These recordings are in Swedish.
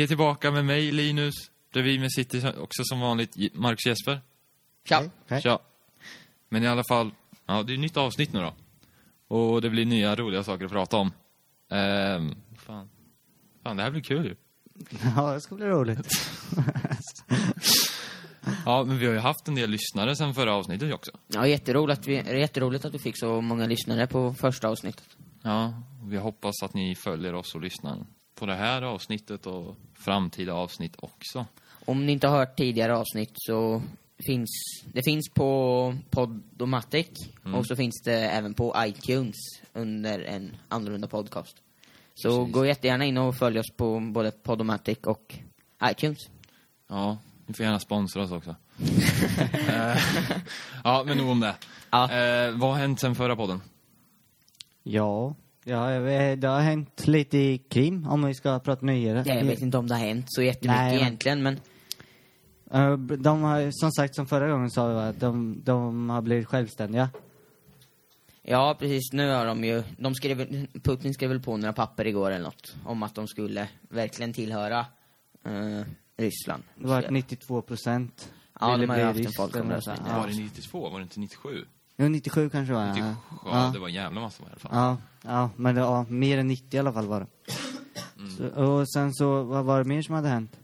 Vi är tillbaka med mig, Linus. Bredvid mig sitter också som vanligt Marcus Jesper. Tja. Hej. Tja. Men i alla fall, ja, det är ett nytt avsnitt nu då. Och det blir nya roliga saker att prata om. Ehm, fan. Fan, det här blir kul ju. Ja, det ska bli roligt. Ja, men vi har ju haft en del lyssnare sen förra avsnittet också. Ja, jätteroligt att, vi, det är jätteroligt att vi fick så många lyssnare på första avsnittet. Ja, vi hoppas att ni följer oss och lyssnar på det här avsnittet och framtida avsnitt också. Om ni inte har hört tidigare avsnitt så finns det finns på Podomatic och så finns det även på iTunes under en annorlunda podcast. Så Precis. gå jättegärna in och följ oss på både Podomatic och iTunes. Ja, ni får gärna sponsra oss också. Eh, ja, men nog om det. Ja. Eh, vad har hänt sen förra podden? Ja, ja, det har hänt lite i krim om vi ska prata nyheter. Jag vet inte om det har hänt så jättemycket Nej, egentligen men Eh, De har, som sagt, som förra gången sa vi att de, de har blivit självständiga. Ja, precis. Nu har de ju... De skrev, Putin skrev väl på några papper igår eller något om att de skulle verkligen tillhöra eh, Ryssland. Det var att 92 procent Ja, de har ju haft en folkomröstning. Ja. Var det 92? Var det inte 97? Jo, 97 kanske var det. 97? Ja. Ja, det var en jävla massa i alla fall. Ja, ja, men det var mer än 90 i alla fall var det. Mm. Så, och sen så, vad var det mer som hade hänt?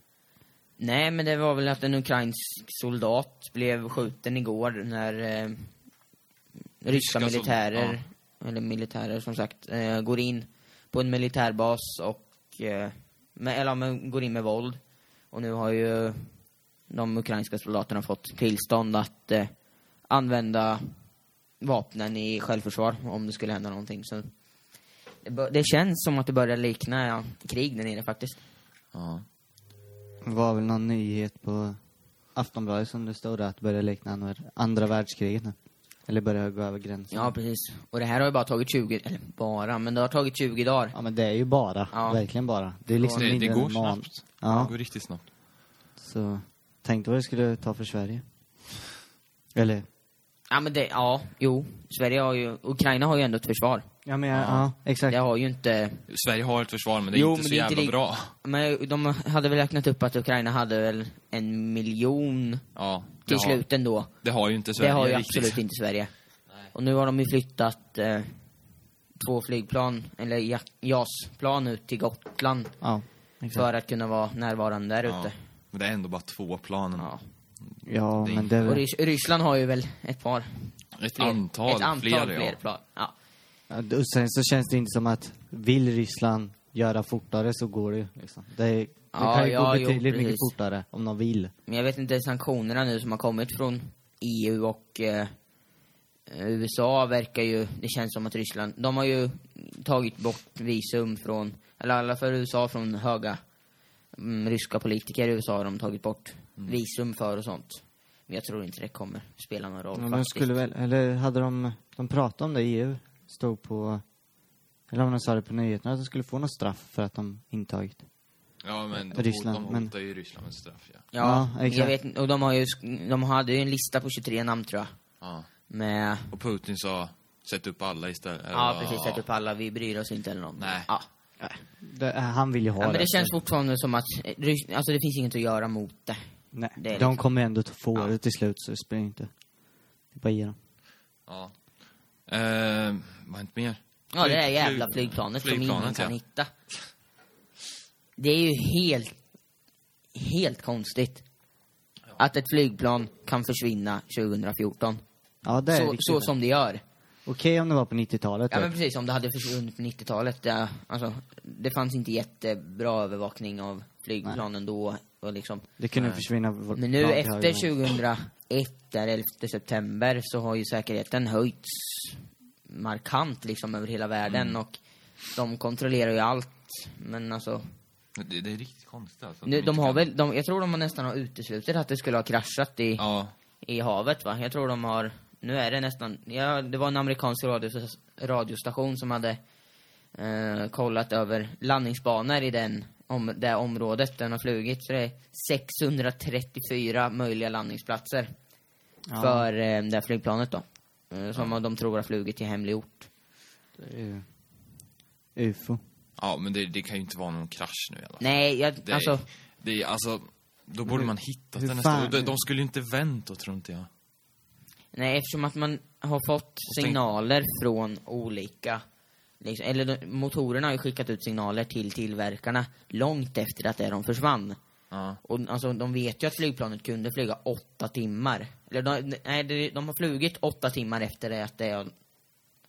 Nej, men det var väl att en ukrainsk soldat blev skjuten igår när eh, ryska Ryska militärer, eller militärer som sagt, eh, går in på en militärbas och, eh, med, eller ja, men går in med våld. Och nu har ju de ukrainska soldaterna fått tillstånd att eh, använda vapnen i självförsvar om det skulle hända någonting. Så det, det känns som att det börjar likna ja, krig där nere faktiskt. Ja. Det var väl någon nyhet på Aftonbladet som det stod att börja likna andra, andra världskriget nu. Eller börja gå över gränsen. Ja, precis. Och det här har ju bara tagit 20, eller bara, men det har tagit 20 dagar. Ja, men det är ju bara. Ja. Verkligen bara. Det är liksom Det, det går snabbt. Det Ja, går riktigt snabbt. så tänkte vad det skulle ta för Sverige. Eller? Ja, men det, ja, jo. Sverige har ju, Ukraina har ju ändå ett försvar. Ja, men ja, ja exakt. Det har ju inte, Sverige har ett försvar, men det är Jo, inte så inte jävla lik- bra. men de hade väl räknat upp att Ukraina hade väl en miljon Ja, till har, slut ändå. det har ju inte Sverige Det har ju riktigt. absolut inte Sverige. Och nu har de ju flyttat eh, två flygplan, eller ja- JAS-plan ut till Gotland Ja, exakt. för att kunna vara närvarande där Ja. ute. Men det är ändå bara två planen. Ja. Ja, men det... Och Rys- Ryssland har ju väl ett par, Ett fler, antal, ett antal fler, fler, ja. plan. Ja. Ja, och sen så känns det inte som att vill Ryssland göra fortare så går det ju. Liksom. Det, är, det Ja, kan ju ja, gå jo, betydligt mycket precis. fortare om de vill. Men jag vet inte, sanktionerna nu som har kommit från EU och eh, USA verkar ju, det känns som att Ryssland, de har ju tagit bort visum från, eller alla fall USA från höga mm, ryska politiker i USA har de tagit bort Mm. visum för och sånt. Men jag tror inte det kommer spela någon roll Ja, de faktiskt. skulle väl, eller hade de, de pratade om det i EU, stod på, eller om de sa det på nyheterna, att de skulle få något straff för att de intagit. Ja, men de, Ryssland, de men- hotar ju Ryssland med straff, ja. Ja, Ja, men jag exakt. vet och de har ju, de hade ju en lista på 23 namn tror jag. ja. Med, Och Putin sa, sätt upp alla istället. ja precis, sätt upp alla, vi bryr oss inte eller något. Nej. Ja. Det, han vill ju ha Ja, men det det. känns fortfarande som att, alltså det finns inget att göra mot det. Nej, de liksom- kommer ändå att få Ja. det till slut, så det spelar inte. Det är bara ge dem. Ja. Eh, vad har hänt mer? Ja, det där jävla flyg- flygplanet som ingen flygplanet, kan ja. hitta. Det är ju helt, helt konstigt. Att ett flygplan kan försvinna 2014. Ja, det är Så, riktigt så som det gör. Okej om det var på 90-talet. Ja men precis, om det hade försvunnit på 90-talet. Det, alltså, det fanns inte jättebra övervakning av flygplanen då. Och liksom. Det kunde försvinna. Men nu efter 2001, där 11 september, så har ju säkerheten höjts markant liksom över hela världen Mm. och de kontrollerar ju allt. Men alltså, Det, det är riktigt konstigt alltså. nu, de har kan- väl, de, jag tror de har nästan har uteslutit att det skulle ha kraschat i, Ja, i havet va? Jag tror de har, nu är det nästan, ja det var en amerikansk radio, radiostation som hade eh, kollat över landningsbanor i den, om, det området den har flugit. Så det är 634 möjliga landningsplatser Ja. för eh, det här flygplanet då. Eh, som de tror har flugit till hemlig ort. Det är ju UFO. Ja, men det, det kan ju inte vara någon krasch nu i alla fall. Nej, jag, Det, alltså... det är alltså... Då borde man hittat hur den nästa... De, de skulle ju inte vänt då, tror inte jag. Nej, eftersom att man har fått signaler från olika... Liksom, eller de, motorerna har ju skickat ut signaler till tillverkarna långt efter att det de försvann. Ja. Och alltså, de vet ju att flygplanet kunde flyga åtta timmar. Eller de, nej, de, de har flugit åtta timmar efter det att, det,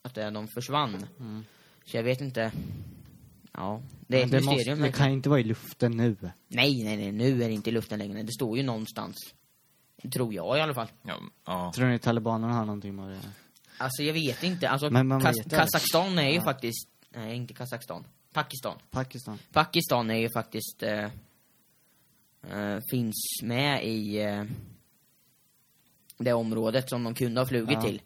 att det, de försvann. Så jag vet inte. Ja, det är ett Men det, mysterium. måste, det kan inte vara i luften nu. Nej, nej, nej, nu är det inte i luften längre. Det står ju någonstans. Tror jag i alla fall. Ja, ja. Tror ni talibanerna har någonting med det? Alltså jag vet inte. Alltså, Kas- vet det. Kazakstan är ju Ja. faktiskt... Nej, inte Kazakstan. Pakistan. Pakistan? Pakistan är ju faktiskt... Eh, eh, finns med i eh, det området som de kunde ha flugit Ja. till.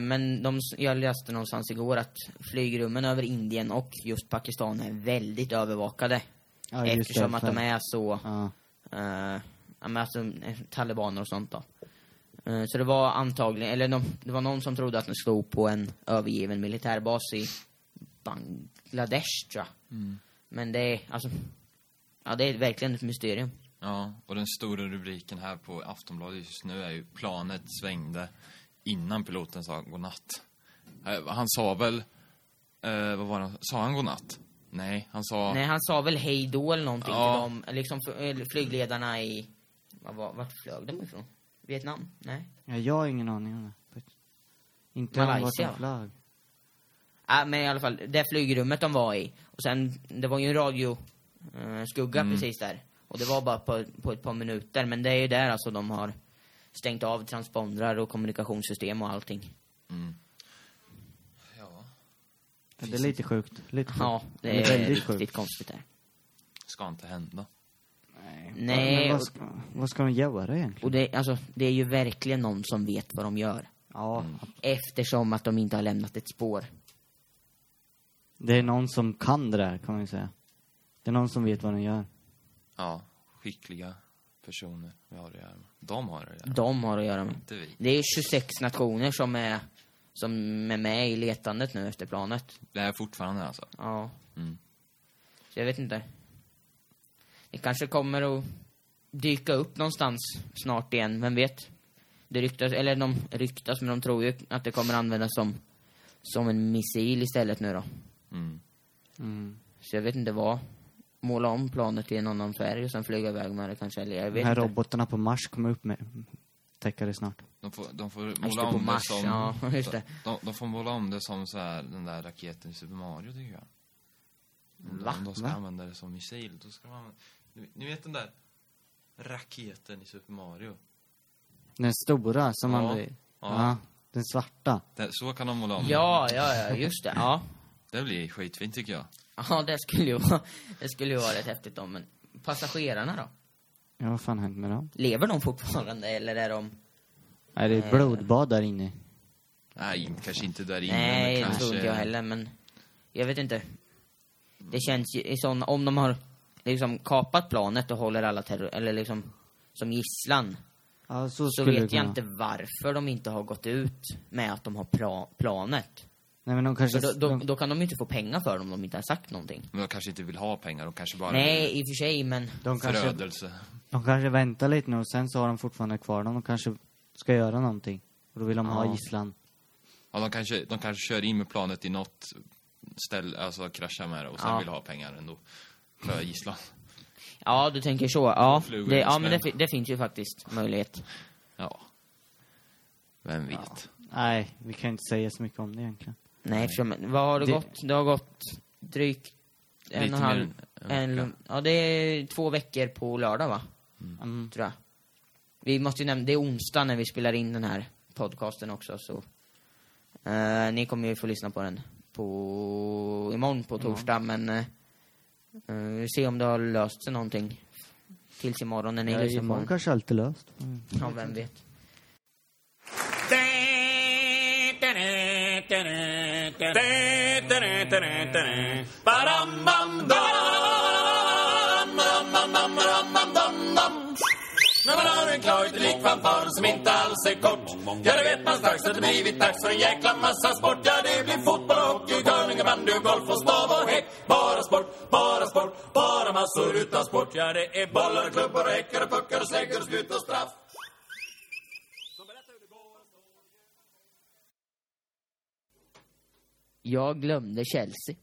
Men de, jag läste någonstans igår att flygrummen över Indien och just Pakistan är väldigt övervakade. Ja, eftersom att därför. de är så... Ja. alltså, talibaner och sånt då. Eh, så det var antagligen, eller de, det var någon som trodde att den stod på en övergiven militärbas i Bangladesh tror jag. Men det är, alltså, ja det är verkligen ett mysterium. ja. Och den stora rubriken här på Aftonbladet just nu är ju planet svängde innan piloten sa godnatt. Eh, Han sa väl... Eh, vad var det? Sa han godnatt? Nej, han sa... Nej, han sa väl hej då eller någonting Ja. till dem, liksom flygledarna i, vad var, vart flög de ifrån? Vietnam? Nej? ja, jag har ingen aning om det. Inte Malaysia, de va? flög. Ja, men i alla fall, det flygrummet de var i. Och sen, det var ju en radioskugga skugga precis där. Och det var bara på, på ett par minuter. Men det är ju där alltså de har stängt av transpondrar och kommunikationssystem och allting. Mm. Ja, Ja, det är lite sjukt. Lite sjukt. Ja, det Eller är väldigt riktigt sjukt. konstigt där. ska inte hända. Nej. Men vad, ska, vad ska de göra egentligen? Och det, alltså, det är ju verkligen någon som vet vad de gör. Ja, Eftersom att de inte har lämnat ett spår. det är någon som kan det där, kan man ju säga. Det är någon som vet vad den gör. Ja, skickliga personer vi har att göra med. De har det att göra De har att göra med. inte vi. Det är 26 nationer som är, som är med i letandet nu efter planet. Det är fortfarande alltså. Ja. Mm. Så jag vet inte. Det kanske kommer att dyka upp någonstans snart igen, vem vet? Det ryktas, eller de ryktas, men de tror ju att det kommer användas som, som en missil istället nu då. Mm. Mm. Så jag vet inte vad. Måla om planet i en annan färg och sen flyga iväg med det kanske, eller jag De vet här inte. robotarna på Mars kommer upp med täcka det snart. De får, de får måla det, på om det Mars, som... ja, just det. De, de får måla om det som så här, den där raketen i Super Mario, tycker jag. Om Va? de- Om de ska Va? använda det som missil, då ska de använda... Ni, vet den där raketen i Super Mario? Den stora som Ja. man... Ja. Ja. Den svarta. Det, så kan de måla om det. Ja, ja, ja, just det. Ja. Det blir skitfint, tycker jag. Ja, det skulle ju vara, det skulle ju vara rätt häftigt om, men passagerarna då? Ja, vad fan hänt med dem? Lever de fortfarande eller är de... Nej, det är ett blodbad där inne. Nej, kanske inte där inne, Nej, men det kanske... tror inte jag heller, men jag vet inte. Det känns ju i sån, om de har liksom kapat planet och håller alla terror, eller liksom som gisslan, Ja, så, så vet jag inte varför de inte har gått ut med att de har pra, planet. Nej, men de kanske... Då, då, de, då kan de ju inte få pengar för dem om de inte har sagt någonting. Men de kanske inte vill ha pengar, de kanske bara Nej, i och för sig, men... de, kanske, förödelse. de kanske väntar lite nu och sen så har de fortfarande kvar dem. De kanske ska göra någonting. Och då vill de ha Ja. gisslan. Ja, de kanske, de kanske kör in med planet i något ställe, alltså kraschar med det och sen Ja. vill ha pengar ändå. För gisslan. Ja, du tänker så. Ja, det, ja men det, det finns ju faktiskt möjlighet. Ja. Vem vet? Nej, vi kan inte säga så mycket om det egentligen. Nej, eftersom, vad har det, Det- gått? Det har gått drygt en Lite och en halv... en En, ja, det är två veckor på lördag, va? Mm. Tror jag. Vi måste ju nämna, det är onsdag när vi spelar in den här podcasten också, så... eh, ni kommer ju få lyssna på den på imorgon på torsdag, men... Uh, vi ser om det har löst sig någonting tills imorgon när ni Ja, lyssnar på den. kanske allt är löst. Mm. Ja, vem vet. När man har en klar utelik fanfar som inte alls är kort Ja, då vet man strax att det blivit dags för en jäkla massa sport Ja, det blir fotboll, hockey, curling, bandy, golf och stav och häck massor utan sport. Ja, det är bollar, klubbor, häckar, puckar, släggor, spjut och straff. Jag glömde Chelsea.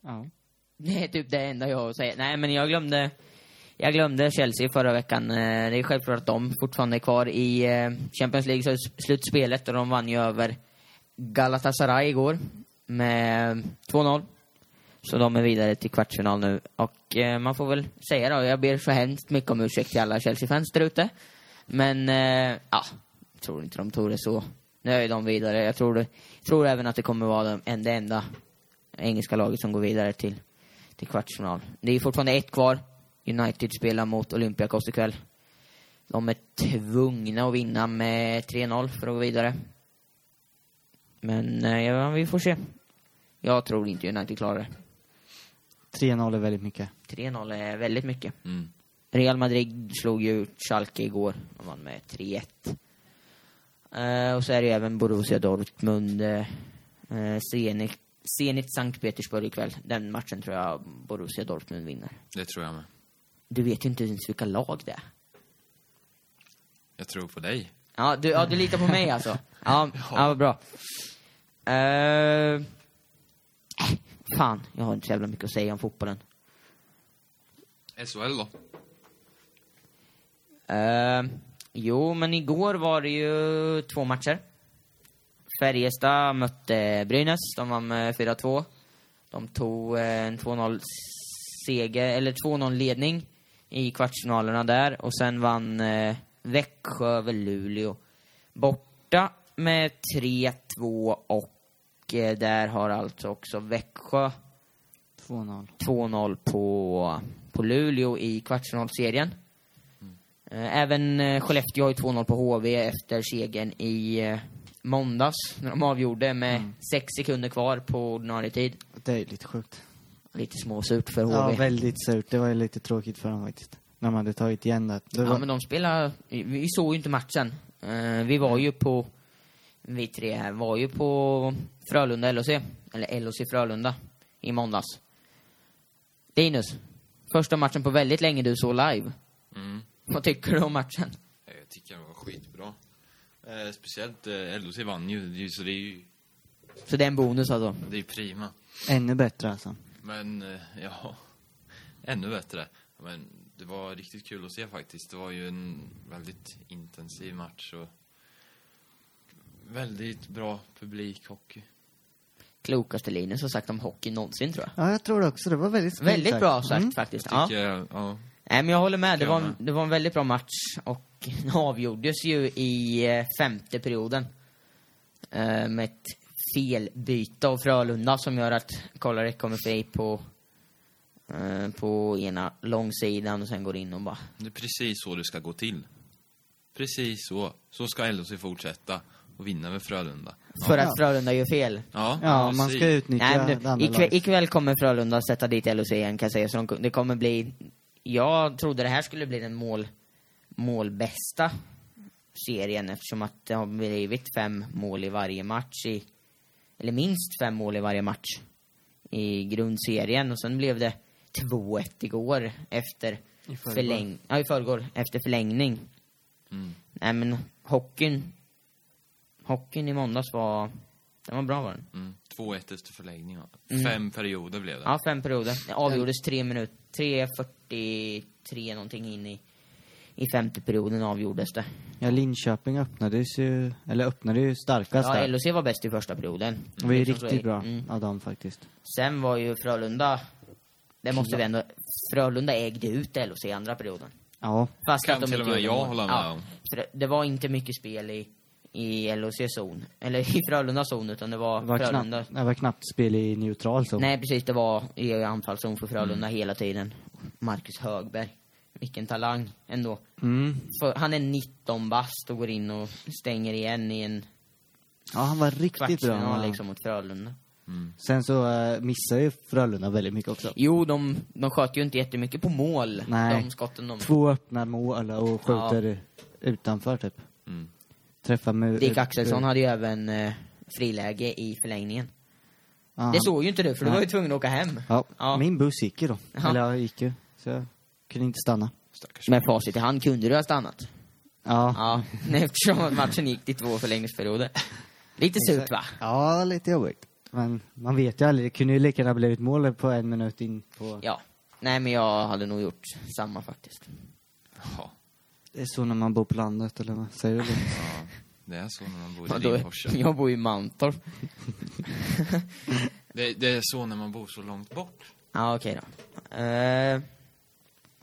Ja. Det är typ det enda jag har att säga. Nej, men jag glömde... Jag glömde Chelsea förra veckan. Eh, det är självklart att de fortfarande är kvar i eh, Champions League-slutspelet och de vann ju över Galatasaray igår med eh, 2-0. Så de är vidare till kvartsfinal nu. Och eh, man får väl säga då, jag ber så hemskt mycket om ursäkt till alla Chelsea-fans där ute. Men, eh, ja, jag tror inte de tog det så. Nu är ju de vidare. Jag tror, det, tror även att det kommer vara de, en, det enda engelska laget som går vidare till, till kvartsfinal. Det är fortfarande ett kvar. United spelar mot Olympiakos ikväll. De är tvungna att vinna med 3-0 för att gå vidare. Men eh, ja, vi får se. Jag tror inte United klarar det. 3-0 är väldigt mycket. 3-0 är väldigt mycket. Mm. Real Madrid slog ju ut Schalke igår. De vann med 3-1. Eh, och så är det även Borussia Dortmund, eh, eh, Zenit, Zenit Sankt Petersburg ikväll. Den matchen tror jag Borussia Dortmund vinner. Det tror jag med. Du vet ju inte ens vilka lag det är. Jag tror på dig. Ja, du, ja, du litar på mig alltså? Ja, ja vad bra. Uh, fan, jag har inte så jävla mycket att säga om fotbollen. SHL då? Eh, jo, men igår var det ju två matcher. Färjestad mötte Brynäs. De vann med 4-2. De tog en 2-0 seger, eller 2-0 ledning i kvartsfinalerna där. Och sen vann eh, Växjö över Luleå. Borta med 3-2 och eh, där har alltså också Växjö 2-0. 2-0 på, på Luleå i kvartsfinalserien. Eh, Även eh, Skellefteå har ju 2-0 på HV efter segern i eh, måndags när de avgjorde med sex sekunder kvar på ordinarie tid. Det är lite sjukt. Lite småsurt för HV. Ja, Ja, väldigt surt. Det var ju lite tråkigt för dem faktiskt. När man hade tagit igen det. det var... men de spelar... Vi såg ju inte matchen. Eh, Vi var ju på... Vi tre här var ju på Frölunda LHC. Eller LHC Frölunda. I måndags. Linus. Första matchen på väldigt länge du såg live. Mm. Vad tycker du om matchen? Jag tycker den var skitbra. Eh, speciellt eh, LOC vann ju, så det är ju Så det är en bonus alltså. det är ju prima. Ännu bättre alltså. Men, eh, ja, ännu bättre. Men det var riktigt kul att se faktiskt. Det var ju en väldigt intensiv match och väldigt bra publikhockey. Klokaste Linus har sagt om hockey någonsin tror jag. Ja, jag tror det också. Det var väldigt Väldigt bra sagt Mm. faktiskt. Ja. Tycker jag, ja. Nej, men jag håller med. Det Jag var, det var en väldigt bra match och den avgjordes ju i eh, femte perioden. Eh, med ett felbyte av Frölunda som gör att Kolarik kommer fri på, eh, på ena långsidan och sen går in och bara... Det är precis så det ska gå till. Precis så. Så ska LOC fortsätta och vinna med Frölunda. För Ja. att Frölunda gör fel. Ja, Ja, man ska utnyttja Nej, men du, ikväll, ikväll kommer Frölunda sätta dit LHC igen kan jag säga. Så de, det kommer bli... Jag trodde det här skulle bli den mål, målbästa serien eftersom att det har blivit fem mål i varje match i... Eller minst fem mål i varje match i grundserien och sen blev det 2-1 igår efter I förläng... Ja, i förrgår. Efter förlängning. Mm. Nej men hockeyn... Hockeyn i måndags var... Den var bra var den. Mm. 2-1 efter förlängning. Mm. Fem perioder blev det. Ja, fem perioder. Det avgjordes tre minuter. 3.43 någonting in i, i femte perioden avgjordes det. Ja, Linköping öppnades ju, eller öppnade ju starkast Ja, där. LHC var bäst i första perioden. Det var ju Det som riktigt bra Mm. av dem faktiskt. Sen var ju Frölunda... Det måste vi ändå... Frölunda ägde ut LHC i andra perioden. Ja, Fast Kan att de till och med gjorde jag mål. hålla med ja, om. för Det var inte mycket spel i, i LHC zon. Eller i Frölundas zon, utan det var, det var, Frölunda... knappt, det var knappt spel i neutral zon. Nej, precis. Det var i anfallszon för Frölunda Mm. hela tiden. Marcus Högberg. Vilken talang ändå. Mm. För han är 19 bast och går in och stänger igen i en Ja, han var riktigt bra. Ja. liksom mot Frölunda. Mm. Sen så uh, missade ju Frölunda väldigt mycket också. Jo, de, de sköt ju inte jättemycket på mål, Nej. de skotten de... Två öppna mål och skjuter utanför typ. Mm. Träffar med... Dick Axelsson hade ju även eh, friläge i förlängningen. Ja, Det han- såg ju inte du, för du Nej. var ju tvungen att åka hem. Ja, Ja. min buss gick ju då. Ja. Eller jag gick ju. Så kunde inte stanna. Stackars. Med facit i hand kunde du ha stannat. Ja. Ja, eftersom att matchen gick till två förlängningsperioder. Lite surt va? Ja, lite jobbigt. Men man vet ju aldrig. Det kunde ju lika gärna blivit mål på en minut in på... Ja. Nej, men jag hade nog gjort samma faktiskt. Ja, Det är så när man bor på landet, eller vad säger du? det? ja, det är så när man bor i? Rimforsa. Jag bor ju i Mantorp. Det, det är så när man bor så långt bort. Ja, okej då. Eh,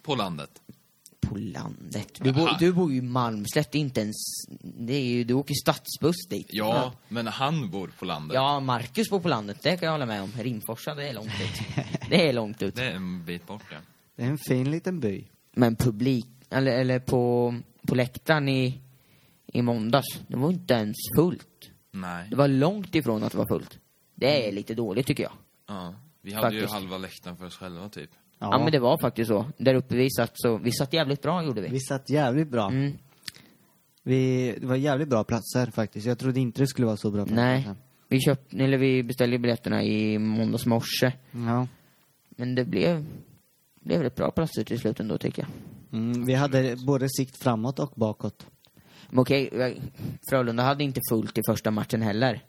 På landet. på landet. Du, bor, du bor ju i Malmslätt, det är inte ens... Det är ju, du åker stadsbuss dit. Ja, men han bor på landet. Ja, Marcus bor på landet, det kan jag hålla med om. Rimforsa, det är långt ut. Det är långt ut. Det är en bit bort, ja. Det är en fin liten by. Men publik, eller, eller på, på läktaren i, i måndags, det var inte ens fullt. Nej. Det var långt ifrån att det var fullt. Det är lite dåligt tycker jag. Ja. Vi hade ju Faktiskt. halva läktaren för oss själva, typ. Ja. men det var faktiskt så. Där uppe vi satt så, vi satt jävligt bra gjorde vi. Vi satt jävligt bra. Mm. Vi, det var jävligt bra platser faktiskt. Jag trodde inte det skulle vara så bra platser. Nej. Vi köpte, eller vi beställde biljetterna i måndags morse. Ja. Men det blev, blev rätt bra platser till slut ändå tycker jag. Mm, vi hade både sikt framåt och bakåt. Men okej, Frölunda hade inte fullt i första matchen heller.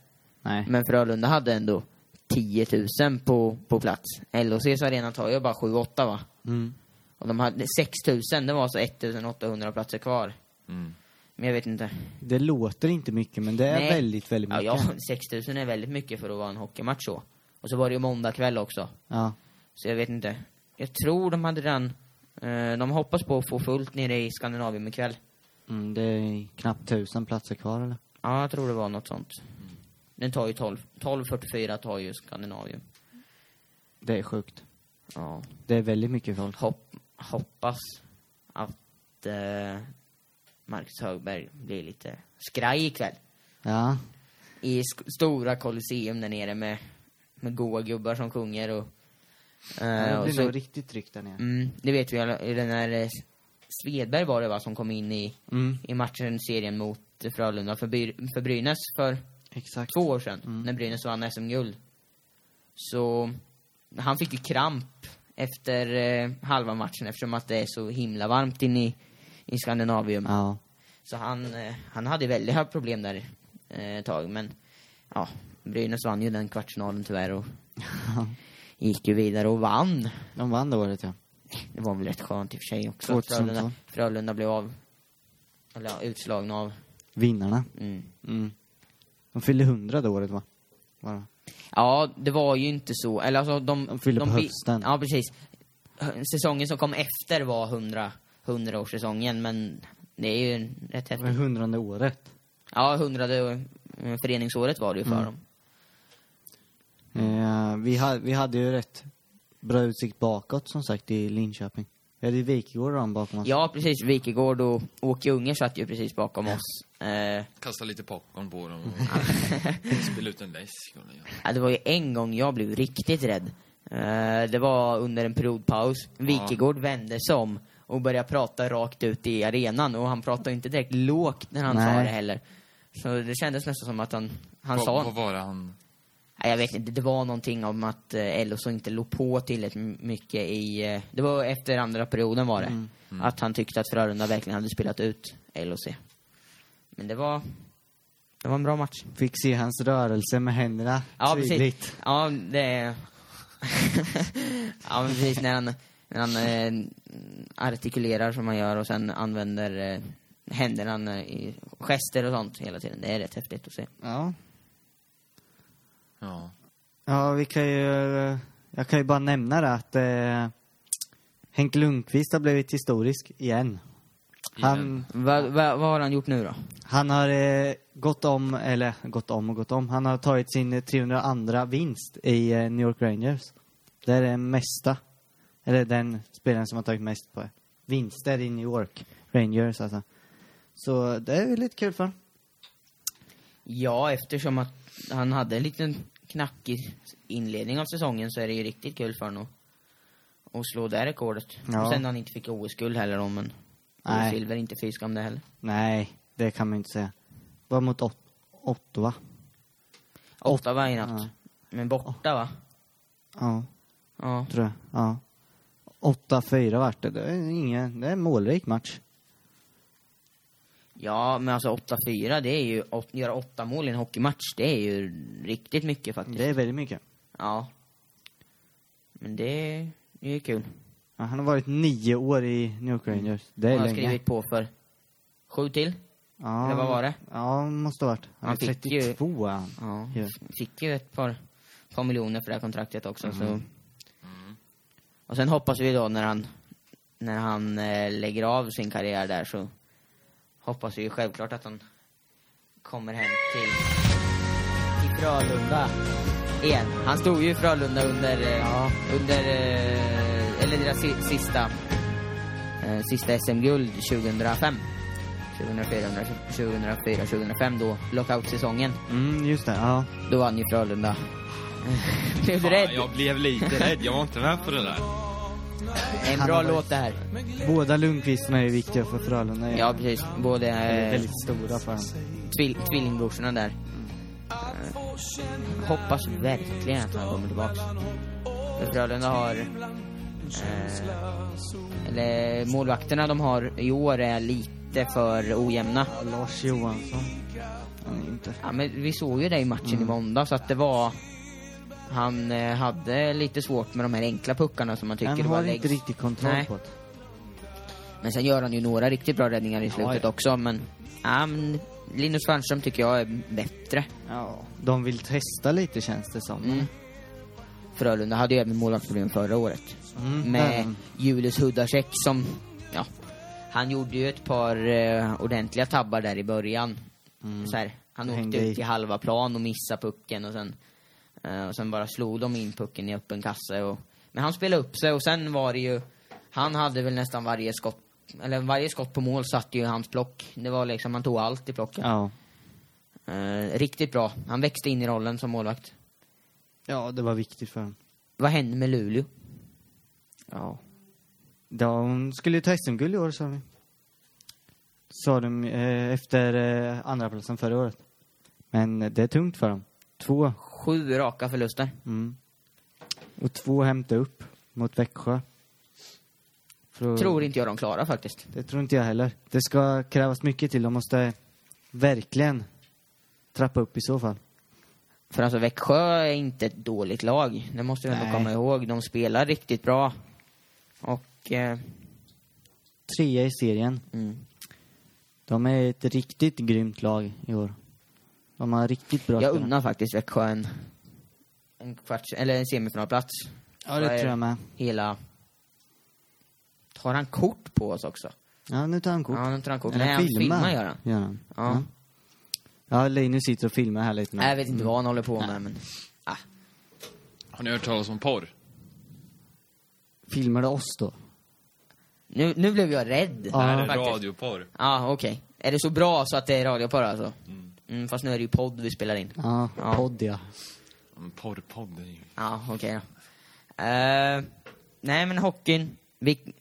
Nej. Men Frölunda hade ändå 10 000 på, på plats. LHCs arena tar ju bara 7-8 va? Mm. Och de hade 6 000, det var alltså 1800 platser kvar. Mm. Men jag vet inte. Det låter inte mycket, men det är Nej. väldigt, väldigt Ja, mycket. ja, 6 000 är väldigt mycket för att vara en hockeymatch så. Och så var det ju måndag kväll också. Ja. Så jag vet inte. Jag tror de hade redan... Eh, de hoppas på att få fullt nere i Skandinavien ikväll. Mm, det är knappt tusen platser kvar, eller? Ja, jag tror det var något sånt. Den tar ju 12. 12.44 tar ju Skandinavien. Det är sjukt. Ja. Det är väldigt mycket folk. Hopp, hoppas att eh, Marcus Högberg blir lite skraj ikväll. Ja. I stora Colosseum där nere med, med goa gubbar som sjunger och... eh, det och blir så- nog riktigt tryckt där nere. Mm, det vet vi. I Den här eh, Svedberg var det va, som kom in i, Mm. i matchen, serien mot Frölunda för, för Brynäs för Exakt. två år sedan, Mm. när Brynäs vann SM-guld. Så han fick ju kramp efter eh, halva matchen eftersom att det är så himla varmt inne i, i Skandinavium. Ja. Så han, eh, han hade väldiga problem där eh, ett tag, men ja, Brynäs vann ju den kvartsfinalen tyvärr och gick ju vidare och vann. De vann det året, ja. Det var väl rätt skönt i och för sig också. att 2012. Frölunda, Frölunda blev av, eller ja, utslagna av, Vinnarna. mm. Mm. De fyllde hundra det året, va? Bara. Ja, det var ju inte så, eller alltså de... De fyllde på vi- hösten. Ja, precis. Säsongen som kom efter var 100, 100-årssäsongen, men det är ju rätt häftigt. hundrade året. Ja, hundrade eh, föreningsåret var det ju för Mm. dem. Eh, vi, ha, vi hade ju rätt bra utsikt bakåt, som sagt, i Linköping. Vi hade ju Wikegård och dem bakom oss. Ja, precis. Wikegård och Åke Unger satt ju precis bakom oss. Eh, Kasta lite popcorn på dem och spela ut en läsk. Ja. ja, det var ju en gång jag blev riktigt rädd. Eh, det var under en periodpaus. Wikegård vände sig om och började prata rakt ut i arenan och han pratade inte direkt lågt när han sa Nej. det heller. Så det kändes nästan som att han, han vad, sa... vad var det han... Nej, jag vet inte, det var någonting om att eh, LHC inte låg på tillräckligt mycket i... Eh, det var efter andra perioden var det. Att han tyckte att Frölunda verkligen hade spelat ut LHC. Men det var... Det var en bra match. Fick se hans rörelse med händerna Ja, tydligt. precis. Ja, det... ja, men precis. När han, när han eh, artikulerar som han gör och sen använder eh, händerna i gester och sånt hela tiden. Det är rätt häftigt att se. Ja. Ja. Ja, vi kan ju... Jag kan ju bara nämna det att eh, Henke Lundqvist har blivit historisk igen. Han, Va, va, vad har han gjort nu då? han har eh, gått om, eller gått om och gått om. Han har tagit sin eh, 302 vinst i eh, New York Rangers. Det är den mesta, eller den spelaren som har tagit mest på vinster i New York Rangers alltså. Så det är ju lite kul för honom. Ja, eftersom att han hade en liten knackig inledning av säsongen så är det ju riktigt kul för honom att- slå det rekordet. Ja. Och sen han inte fick OS-guld heller då, men. OS-silver inte fy skam det heller. Nej, det kan man inte säga. Bara mot Ot- Ottawa. Ottawa i natt. Ja. Men borta va? Ja, Ja. tror jag. Ja. 8-4 vart det. Det är, ingen, det är en målrik match. Ja, men alltså 8-4, det är ju... Åt, göra åtta mål i en hockeymatch, det är ju riktigt mycket faktiskt. Det är väldigt mycket. Ja. Men det, det är ju kul. Ja, han har varit nio år i New York Rangers. Det är Han har länge. skrivit på för sju till. Ja, Eller vad var det? Ja, måste ha varit. Han, Han fick ju- 32 är han. Ja. Ja. Fick ju ett par, par miljoner för det här kontraktet också. Så. Mm. Och sen hoppas vi då när han, när han eh, lägger av sin karriär där så hoppas vi ju självklart att han kommer hem till, till Frölunda igen. Han stod ju i Frölunda under, eh, Ja. under eh, eller deras si, sista, eh, sista SM-guld 2005. 2004, 2004, 2005 då, lockout-säsongen. Mm, just det. Ja. Då vann ju Frölunda. Blev du rädd? jag blev lite rädd. Jag var inte med på det där. En bra låt det här. Båda Lundqvistarna är viktiga för Frölunda. Ja, precis. Eller eh, väldigt stora för dem. tvill, tvillingbrorsorna där. Eh, hoppas verkligen att han kommer tillbaks. För Frölunda har... Eh, eller målvakterna de har i år är lite för ojämna. Ja, Lars Johansson. Han är inte... Ja, men vi såg ju det i matchen i måndag så att det var... Han eh, hade lite svårt med de här enkla puckarna som man tycker Han bara har läggs. inte riktigt kontroll Nej. på det. Men sen gör han ju några riktigt bra räddningar i slutet ja. också, men... Ja, men Linus Svanström tycker jag är bättre. Ja. De vill testa lite känns det som. Mm. Frölunda hade ju även målvaktsproblem förra året. Mm. Med Mm. Julius Hudacek som... Ja, han gjorde ju ett par eh, ordentliga tabbar där i början. Mm. Så här, han åkte i. ut till halva plan och missade pucken och sen... eh, och sen bara slog de in pucken i öppen kasse och... Men han spelade upp sig och sen var det ju... Han hade väl nästan varje skott... Eller varje skott på mål satt ju i hans plock. Det var liksom, han tog allt i plocken. Ja. Eh, riktigt bra. Han växte in i rollen som målvakt. Ja, det var viktigt för dem. Vad hände med Luleå? Ja. De skulle ju ta SM-guld i år, sa vi. Sa de eh, efter eh, andra platsen förra året. Men det är tungt för dem. Två. Sju raka förluster. Mm. Och två hämta upp mot Växjö. För Tror inte jag de klarar faktiskt. Det tror inte jag heller. Det ska krävas mycket till. De måste verkligen trappa upp i så fall. För alltså Växjö är inte ett dåligt lag. Det måste vi ändå Nej. komma ihåg. De spelar riktigt bra. Och... Eh, Trea i serien. mm. De är ett riktigt grymt lag i år. De har riktigt bra Jag unnar faktiskt Växjö en, en kvarts, eller en semifinalplats. Ja, det tror jag med. Hela... Tar han kort på oss också? Ja, nu tar han kort. Ja, nu tar han kort. Eller Nej, han filmar gör han. Gör han. Ja. Ja. Ja, Linus sitter och filmar här lite. Nej, jag vet inte vad han håller på med, Nej. men... Ah, Har ni hört talas om porr? Filmar det oss då? nu, nu blev jag rädd. Ja. Det här är radioporr. Ja, okej. Är det så bra så att det är radioporr alltså? Mm, fast nu är det ju podd vi spelar in. Ja, Ja. podd ja. En porrpodd är ju... Ja, okej då. Eh, nej, men hockeyn. Vi,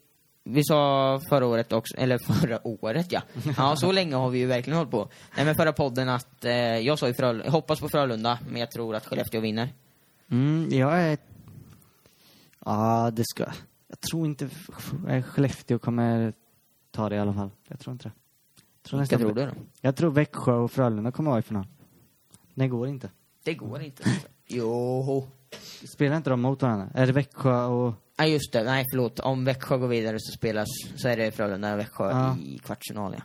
vi sa förra året också, eller förra året ja. Ja, så länge har vi ju verkligen hållit på. Nej, men förra podden att eh, jag sa ju Fröl, hoppas på Frölunda, men jag tror att Skellefteå vinner. Mm, jag är... Ja, det ska... Jag tror inte Skellefteå kommer ta det i alla fall. Jag tror inte det. Jag tror, Vilka tror du då? jag tror Växjö och Frölunda kommer vara i final. Det går inte. Det går inte. Alltså. Jo. Spelar inte de mot varandra? Är det Växjö och... Nej, just det. Nej, förlåt. Om Växjö går vidare så spelas, så är det Frölunda och Växjö Ja. i kvartsfinal, ja.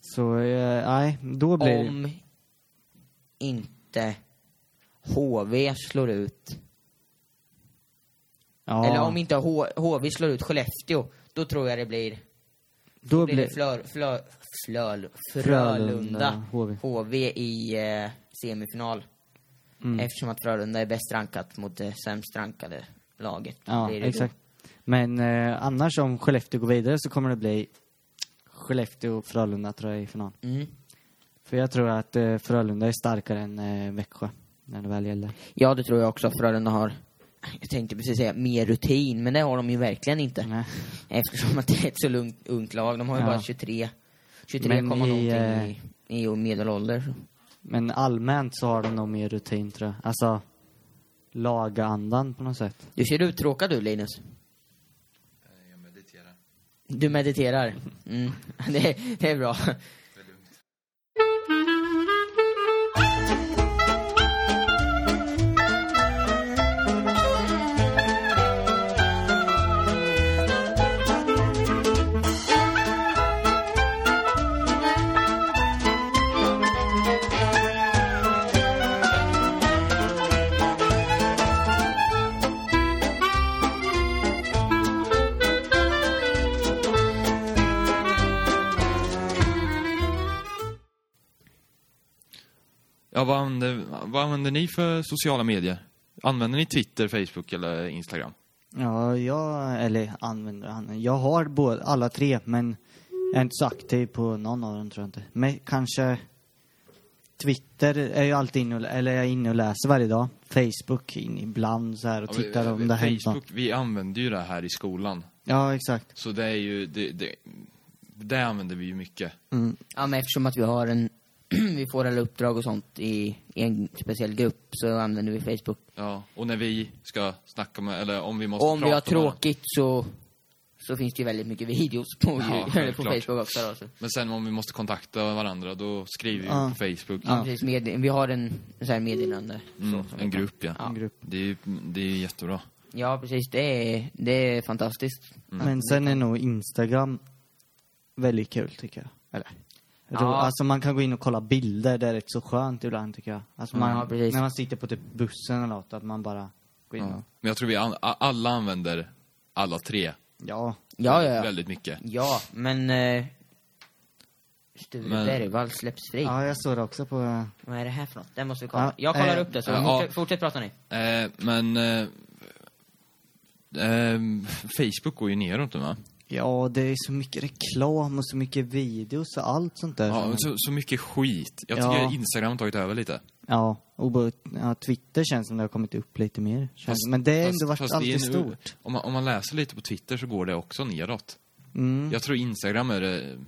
Så, eh, nej, då blir. Om inte HV slår ut Ja, Eller om inte H- HV slår ut Skellefteå, då tror jag det blir... då blir det Flör, Flör, Flör, Frölunda, Frölunda, HV. HV i eh, semifinal. Mm. Eftersom att Frölunda är bäst rankat mot det sämst rankade laget. Ja, det då. exakt. Men eh, annars om Skellefteå går vidare så kommer det bli Skellefteå och Frölunda tror jag i final. Mm. För jag tror att eh, Frölunda är starkare än eh, Växjö när det väl gäller. Ja, det tror jag också. Frölunda har, jag tänkte precis säga mer rutin, men det har de ju verkligen inte. Nej. Eftersom att det är ett så lugnt, ungt lag. De har ju Ja. bara 23, 23, Men komma i, någonting eh, i, i medelålder. Men allmänt så har de nog mer rutin tror jag. Alltså, lagandan på något sätt. Du ser uttråkad du Linus. Jag mediterar. Du mediterar. Mm. Det, det är bra. Ja, vad använder, vad använder ni för sociala medier? Använder ni Twitter, Facebook eller Instagram? Ja, jag, eller använder. Jag har både, alla tre, men jag är inte så aktiv på någon av dem tror jag inte. Men kanske Twitter är ju alltid inne och, eller jag är inne och läser varje dag. Facebook in ibland så här och Ja, tittar vi- om det hänt något. Facebook, vi använder ju det här i skolan. Ja, exakt. Så det är ju, det, det, det använder vi ju mycket. Mm. Ja, men eftersom att vi har en... vi får alla uppdrag och sånt i, i en speciell grupp så använder vi Facebook. Ja, och när vi ska snacka med, eller om vi måste om vi har tråkigt så, så finns det ju väldigt mycket videos på, Ja, eller på. Facebook också. Då, så. Men sen om vi måste kontakta varandra, då skriver vi Ja. på Facebook. Ja. Precis, med, vi har en så här meddelande. Mm, så, en vi grupp, ja. Ja. En grupp. Det är ju det är jättebra. Ja, precis. Det är, det är fantastiskt. Men sen är nog Instagram väldigt kul tycker jag. Eller? Ja. Alltså man kan gå in och kolla bilder, det är rätt så skönt ibland tycker jag. Alltså man, Ja, precis. när man sitter på typ bussen eller något, att man bara går in Ja. och... Men jag tror vi an, alla använder alla tre Ja. Ja, ja, ja. väldigt mycket. Ja, men... Eh, Sture Men- Bergvall släpps fri. Ja, jag såg det också på... eh, Vad är det här för något? Det måste vi kolla. Ja, jag kollar eh, upp det, så ja. fortsätt, fortsätt prata ni. Eh, men eh, eh, Facebook går ju neråt nu va? Ja, det är så mycket reklam och så mycket videos och allt sånt där. Ja, så, så mycket skit. Jag Ja. tycker Instagram har tagit över lite. ja, och ja, Twitter känns som det har kommit upp lite mer. Fast- men det har ändå varit fast alltid nu- stort. Om man, om man läser lite på Twitter så går det också neråt. Mm. Jag tror Instagram är det,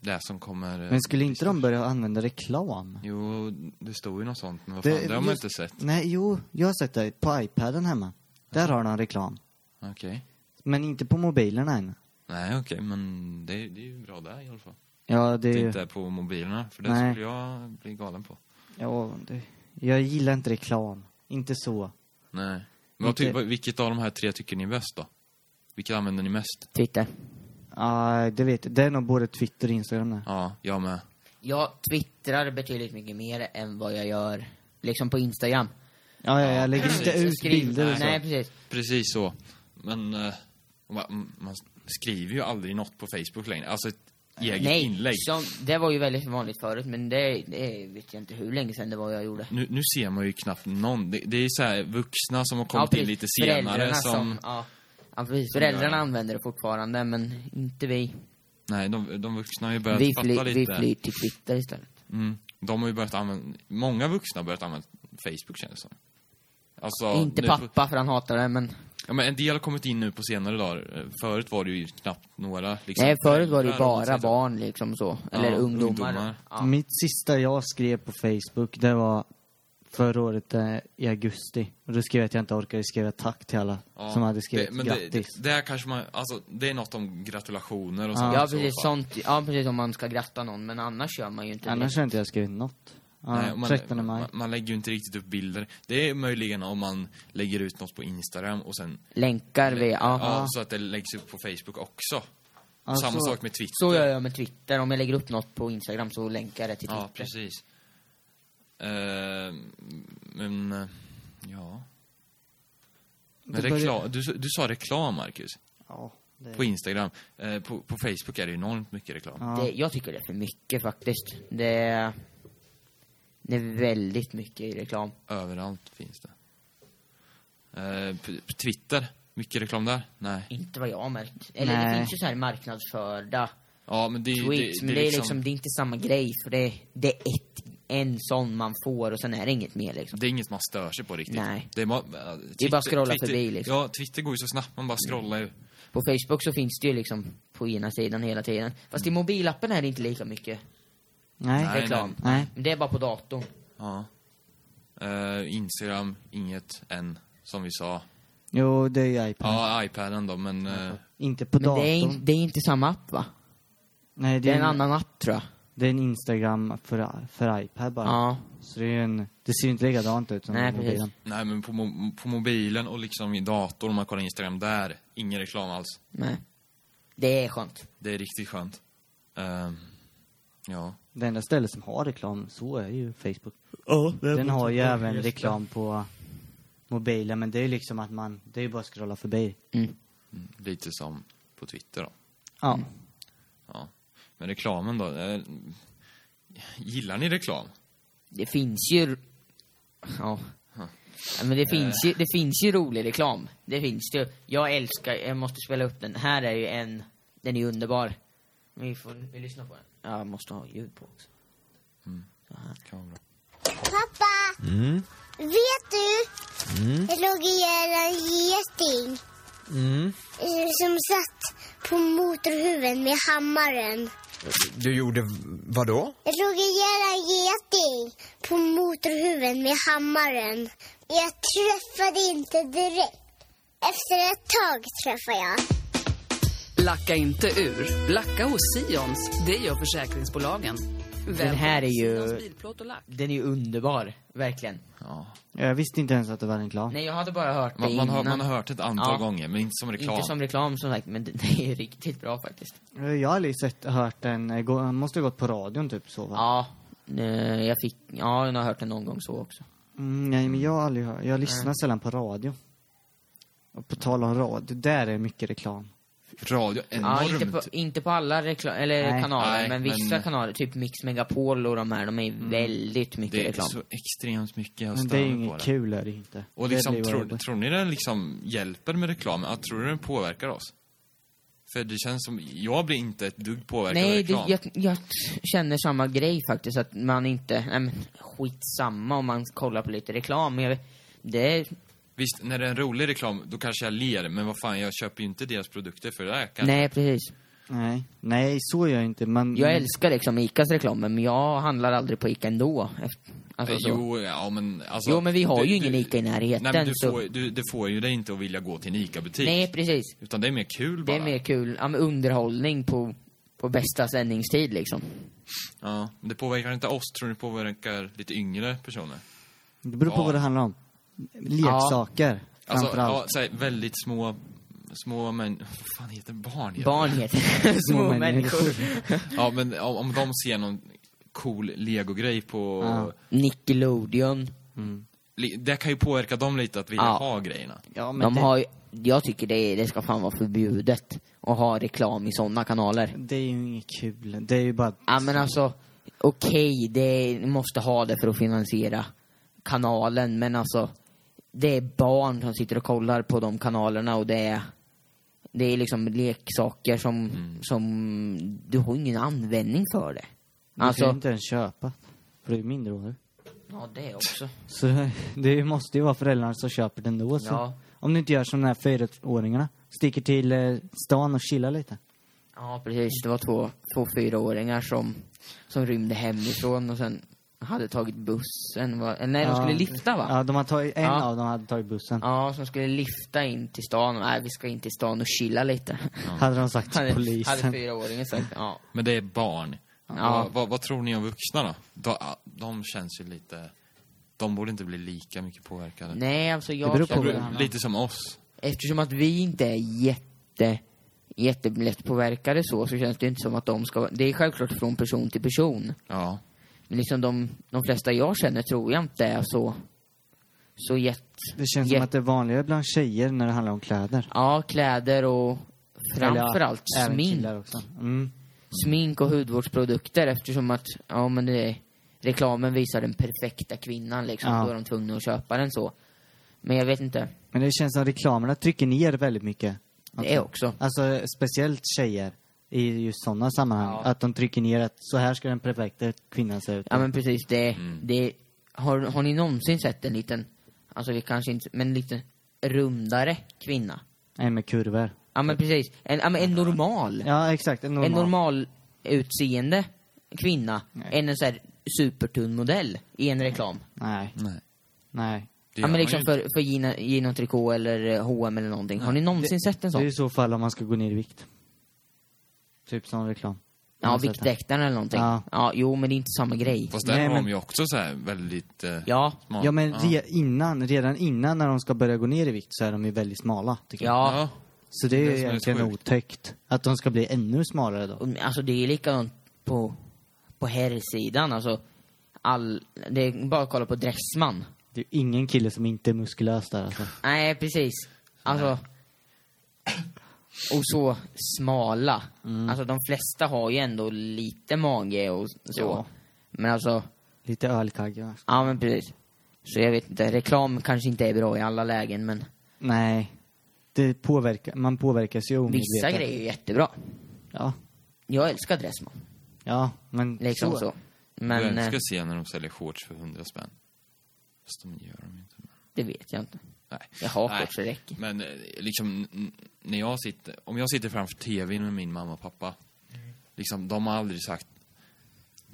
det som kommer... eh, Men skulle inte de börja använda reklam? Jo, det står ju något sånt, men vad fan, det, har man just- inte sett. Nej, jo, jag har sett det på iPaden hemma. Där har de reklam. Okej. Men inte på mobilerna än. Nej, okej, men det, det är ju bra där i alla fall. Ja, det... Det är inte på mobilerna, för det Nej. skulle jag bli galen på. Ja, det... Jag gillar inte reklam. Inte så. Nej. Men Inte- vad- vilket av de här tre tycker ni är bäst då? Vilket använder ni mest? Twitter. Ja, det vet jag. Det är nog både Twitter och Instagram där. Ja, jag med. Jag twittrar betydligt mycket mer än vad jag gör liksom på Instagram. Ja, ja, jag lägger inte ut skriver- bilder och så. Nej, precis. Precis så. Men eh, man, man skriver ju aldrig något på Facebook längre. Alltså ett eget Nej, inlägg. som, det var ju väldigt vanligt förut, men det, det vet jag inte hur länge sedan det var jag gjorde. Nu, nu ser man ju knappt någon. Det, det är så här vuxna som har kommit in precis. lite senare Föräldrarna som... ja. ja, precis. som Föräldrarna använder det fortfarande, men inte vi. Nej, de, de vuxna har ju börjat Vi, fatta fly, vi lite. flyr till Twitter istället. Mm. De har ju börjat använda... Många vuxna har börjat använda Facebook känns det som. Alltså, inte pappa, för han hatar det, men... Ja, men en del har kommit in nu på senare dagar. Förut var det ju knappt några. Liksom, Nej, förut var det ju bara barn liksom så. Eller Ja, ungdomar. ungdomar. Ja. Mitt sista jag skrev på Facebook, det var förra året eh, i augusti. Och då skrev jag att jag inte orkade skriva tack till alla Ja, som hade skrivit det, men grattis. Det, det, är kanske man, alltså, det är något om gratulationer och sånt. Ja, i så precis. Sånt, ja, precis om man ska gratta någon, men annars gör man ju inte Annars det. har inte jag skrivit något. Ja, Nej, man, 13 maj. Man, man lägger ju inte riktigt upp bilder. Det är möjligen om man lägger ut något på Instagram och sen... Länkar vi, ja. Ja, så att det läggs upp på Facebook också. Ja, Samma så- sak med Twitter. Så gör jag med Twitter. Om jag lägger upp något på Instagram så länkar jag det till Twitter. Ja, precis. Eh, men, eh, ja. Men reklam, du, du sa reklam, Marcus. Ja, det... På Instagram. Eh, på, på Facebook är det enormt mycket reklam. Ja. Det, jag tycker det är för mycket faktiskt. Det är, det är väldigt mycket i reklam. Överallt finns det. Eh, på, på Twitter, mycket reklam där? Nej. Inte vad jag har märkt. Eller det Nej. finns ju så här marknadsförda Ja, men det, tweets, det, men det är liksom, det är inte samma grej. För det, det är ett, en sån man får och sen är det inget mer liksom. Det är inget man stör sig på riktigt. Nej. Det är, ma- Det är bara att scrolla Twitter, förbi, liksom. Ja, Twitter går ju så snabbt. Man bara scrollar ju. På Facebook så finns det ju liksom på ena sidan hela tiden. Fast i mobilappen är det inte lika mycket. Nej. Nej, reklam. nej. Men det är bara på datorn. Ja. Eh, Instagram, inget än, som vi sa. Jo, det är ju iPad. Ja, iPaden då, men... eh, Inte på Men datorn. det är, in, det är inte samma app va? Nej, Det är en annan app tror jag. Det är en Instagram för, för iPad bara. Ja. Så det är ju en... Det ser ju inte likadant ut som Nej, på mobilen. precis. nej, men på, mo- på mobilen och liksom i datorn, om man kollar Instagram där, ingen reklam alls. Nej. Det är skönt. Det är riktigt skönt. Ehm, ja. Det enda stället som har reklam så är ju Facebook. Ja, Den har ju även reklam på mobilen, men det är ju liksom att man... Det är ju bara att scrolla förbi. Mm. Mm, lite som på Twitter då. Ja. Ja. Men reklamen då? Eh, gillar ni reklam? Det finns ju... Ja. Ja, Men det finns, ju, det finns ju rolig reklam. Det finns det ju. Jag älskar, jag måste spela upp den. Här är ju en, den är ju underbar. Vi får vi lyssna på den. Ja, jag måste ha ljud på också. Kan vara bra. Pappa! Vet du? Jag låg ihjäl en geting. Eh, Som satt på motorhuven med hammaren. Du gjorde vad då? Jag låg ihjäl en geting på motorhuven med hammaren. Jag träffade inte direkt. Efter ett tag träffade jag. Lacka inte ur. Lacka hos Sions. Det gör försäkringsbolagen. Den här är ju- Välkommen. Den är ju underbar, verkligen. Ja. Jag visste inte ens att det var reklam. Nej, jag hade bara hört det Man, man, har, man har hört ett antal Ja. gånger, men inte som reklam. Inte som reklam som sagt, men det, det är riktigt bra faktiskt. Jag har aldrig sett, hört den, eh, gå- måste ha gått på radion typ så va? Ja, eh, jag fick, ja, jag har hört den någon gång så också. Mm, nej, men jag har aldrig hört, jag lyssnar sällan på radio. Och på tal om radio, där är mycket reklam. Radio, Ja, enormt. inte på, inte på alla reklam, eller Nej. kanaler, Nej, men vissa men- kanaler, typ Mix Megapol och de här, de är väldigt mycket Det är reklam. så extremt mycket jag Men det är inget det. kul är det inte. Och liksom, tror, tror ni den liksom hjälper med reklam? Ja, tror du den påverkar oss? För det känns som, jag blir inte ett dugg påverkad av Nej, det, reklam. jag, jag känner samma grej faktiskt, att man inte, nej men skitsamma om man kollar på lite reklam. Jag, det är, Visst, när det är en rolig reklam, då kanske jag ler, men vad fan, jag köper ju inte deras produkter för det kan nej precis. Nej, nej så gör jag inte. Man, Jag älskar liksom Icas reklam, men jag handlar aldrig på Ica ändå. Alltså, Eh, så. Jo, ja men alltså... Jo, men vi har du- ju ingen du- Ica i närheten, Nej, men du så- får, du, det får ju dig inte att vilja gå till en ICA-butik. Nej, precis. Utan det är mer kul Det bara. är mer kul, ja, men underhållning på, på bästa sändningstid liksom. Ja, men det påverkar inte oss, tror ni det påverkar lite yngre personer? Det beror på Ja. vad det handlar om. Leksaker, Alltså, framförallt. ja, så här, väldigt små, små män... Vad fan heter barn? heter Barn det? heter små människor. Ja, men om, om de ser någon cool legogrej på... Ja. Nickelodeon. li- Det kan ju påverka dem lite att vilja Ja. ha grejerna. Ja, men De det, har ju, jag tycker det, är- det ska fan vara förbjudet att ha reklam i sådana kanaler. det är ju inget kul. Det är ju bara... Ja men alltså, okej, det ni måste ha det för att finansiera kanalen, men alltså det är barn som sitter och kollar på de kanalerna och det är det är liksom leksaker som, som du har ingen användning för det. Du kan ju Alltså, inte ens köpa. För det är mindreårig. ja det också. Så det- det måste ju vara föräldrarna som köper den då. Så. Ja. Om du inte gör som de här fyraåringarna. Sticker till eh, stan och chillar lite. Ja, precis. Det var två, två fyraåringar som, som rymde hemifrån och sen hade tagit bussen. Va? Nej, de skulle lifta va? Ja, de har tagit, en Ja. av dem hade tagit bussen. Ja, som skulle lifta in till stan. Nej, vi ska in till stan och chilla lite. Hade de sagt till Hade, polisen. hade fyraåringen sagt. Ja. Men det är barn. Ja. Vad, vad, vad tror ni om vuxna då? De, de känns ju lite... De borde inte bli lika mycket påverkade. Nej, alltså Det jag beror på det handlar om. Lite som oss. Eftersom att vi inte är jätte jättelättpåverkade så, så känns det inte som att de ska... Det är självklart från person till person. Ja. Liksom de, de flesta jag känner tror jag inte är så... Så jätt... Det känns jätt- som att det är vanligare bland tjejer när det handlar om kläder. Ja, kläder och framförallt ja, smink. också. Mm. Smink och hudvårdsprodukter eftersom att, ja men det är, reklamen visar den perfekta kvinnan liksom. Ja. Då är de tvungna att köpa den så. Men jag vet inte. Men det känns som reklamerna trycker ner väldigt mycket. Det är också. Alltså speciellt tjejer i just sådana sammanhang. Ja. Att de trycker ner att så här ska den perfekta kvinnan se ut. Ja men precis, det, Mm. det har, har ni någonsin sett en liten, alltså vi kanske inte, men en lite rundare kvinna? En med kurvor. Ja men precis, en, ja, men en normal. Ja, exakt. En normal. En normal utseende kvinna än en så här supertunn modell i en reklam. Nej. Nej. Nej. Det Ja, men liksom för, för Gina, Gina Tricot eller H&M eller någonting. Har ni någonsin sett en Det är sån? i så fall om man ska gå ner i vikt. Typ sån reklam. Ja? Viktväktaren eller någonting. Ja. Ja. jo, men det är inte samma grej. Fast där Nej, har men- de ju också så här väldigt... Eh, Ja, smart. Ja men Re innan, redan innan när de ska börja gå ner i vikt så är de ju väldigt smala tycker jag. ja. Ja. Så det är Det är egentligen sjukt. otäckt. Att de ska bli ännu smalare då. Alltså det är likadant på, på herrsidan. Alltså, all, det är bara att kolla på Dressman. Det är ju ingen kille som inte är muskulös där alltså. Nej, precis. Alltså... Och så smala. Alltså de flesta har ju ändå lite mage och så. Ja. Men alltså, Lite ölkagge. Ja men precis. Så jag vet inte, reklam kanske inte är bra i alla lägen men Nej. Det påverkar, man påverkas ju omedvetet. vissa grejer är jättebra. Ja. Jag älskar Dressman. Ja, men Liksom så. jag Men eh, ska se när de säljer shorts för 100 spänn. Fast de gör de inte. Men... det vet jag inte. Nej. Jag har Nej. räcker. Men eh, liksom, när jag sitter, om jag sitter framför tvn med min mamma och pappa, liksom, de har aldrig sagt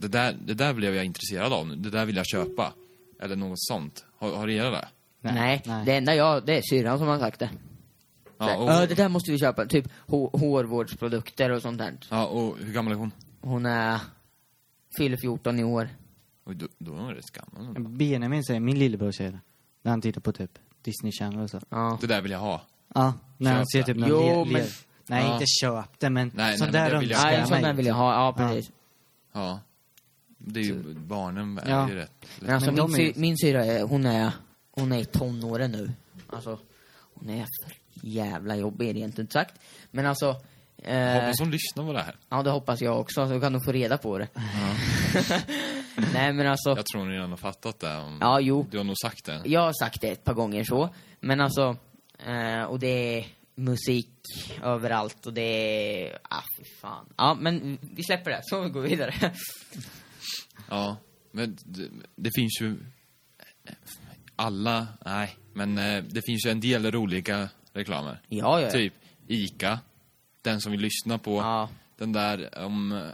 det där, det där blev jag intresserad av nu, det där vill jag köpa. Eller något sånt. Har, har era det? Nej, nej. det enda jag, det är syrran som har sagt det. Ja, Ja, och, det där måste vi köpa. Typ hå- hårvårdsprodukter och sånt där. ja, och hur gammal är hon? Hon är... Fyller 14 i år. Oj, då, då är hon rätt gammal. Benjamin säger, min lillebror säger det. När han tittar på typ Disney Channel och så. Ja. Det där vill jag ha. Ja, när han ser typ någon Jo, le- men- le- Nej, Ja. inte köp det, men Nej, nej, men där det vill jag- önskar Nej, jag sån där mig. vill jag ha. Ja, precis. Ja. Det är ju, barnen är Ja. ju rätt. Men alltså Men min, är- sy, min syra, är, hon är, hon är i tonåren nu. Alltså, hon är för jävla jobbig rent ut sagt. Men alltså... Eh, Hoppas hon lyssnar på det här. ja, det hoppas jag också, så kan hon få reda på det. Nej, men alltså... Jag tror hon redan har fattat det. Om, Ja, jo. Du har nog sagt det. Jag har sagt det ett par gånger så. Men alltså, eh, och det är musik överallt och det är... Ah, fy fan. Ja, men vi släpper det, så vi går vidare. Ja, men det, det finns ju... Alla, nej, men eh, det finns ju en del roliga reklamer. ja, ja. Typ ICA, den som vi lyssnar på. Ja. Den där om... Vad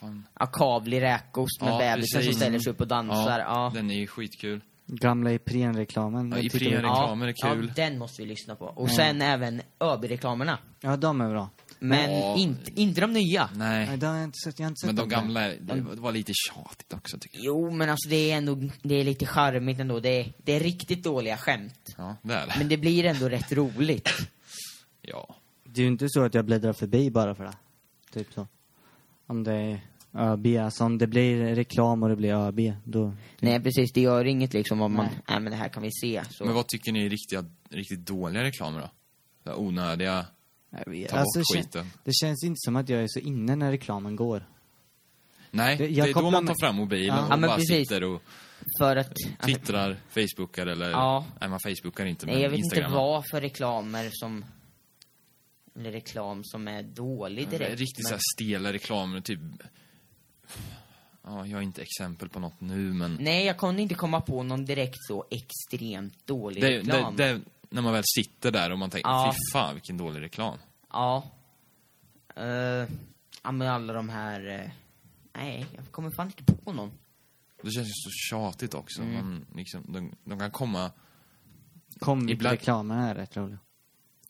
fan? Ja, kavlig räkost med Ja, bebisen som precis. ställer sig upp och dansar. Ja, den är ju skitkul. Gamla Ipren-reklamen. Ja, den tittar vi på. reklamer är kul. Ja, den måste vi lyssna på. Och sen även ÖB-reklamerna. Ja, de är bra. Men Ja. inte, inte de nya. Nej, Nej, det har jag inte sett. Jag har inte sett men de dem gamla, det var lite tjatigt också tycker jag. Jo, men alltså det är ändå, det är lite charmigt ändå. Det är, det är riktigt dåliga skämt. Ja, det är det. Men det blir ändå rätt roligt. Ja. Det är ju inte så att jag bläddrar förbi bara för det. Typ så. Om det är ÖB, alltså om det blir reklam och det blir ÖB, då... Nej, precis. Det gör inget liksom om man, Nej. nej men det här kan vi se. Så. Men vad tycker ni är riktiga, riktigt dåliga reklamer då? Så här onödiga, ta Alltså, bort skiten. Det känns inte som att jag är så inne när reklamen går. Nej, Det- det, är då man tar fram mobilen Ja. och Ja, men bara precis. sitter och För att... Twittrar, facebookar eller... Ja. Nej, man facebookar inte, nej, men jag vet Instagram. inte vad för reklamer som... Eller reklam som är dålig direkt. Riktigt men- så här stela reklamer, typ... Ja, jag har inte exempel på något nu, men... Nej, jag kunde inte komma på någon direkt så extremt dålig Det, det, reklam. det, när man väl sitter där och man tänker, Ja. fy fan vilken dålig reklam. Ja. Uh, ja, men alla de här... eh, nej, jag kommer fan inte på någon. Det känns ju så tjatigt också. Mm. Man, liksom, de, de kan komma... Kom Ibland- reklamen är rätt rolig.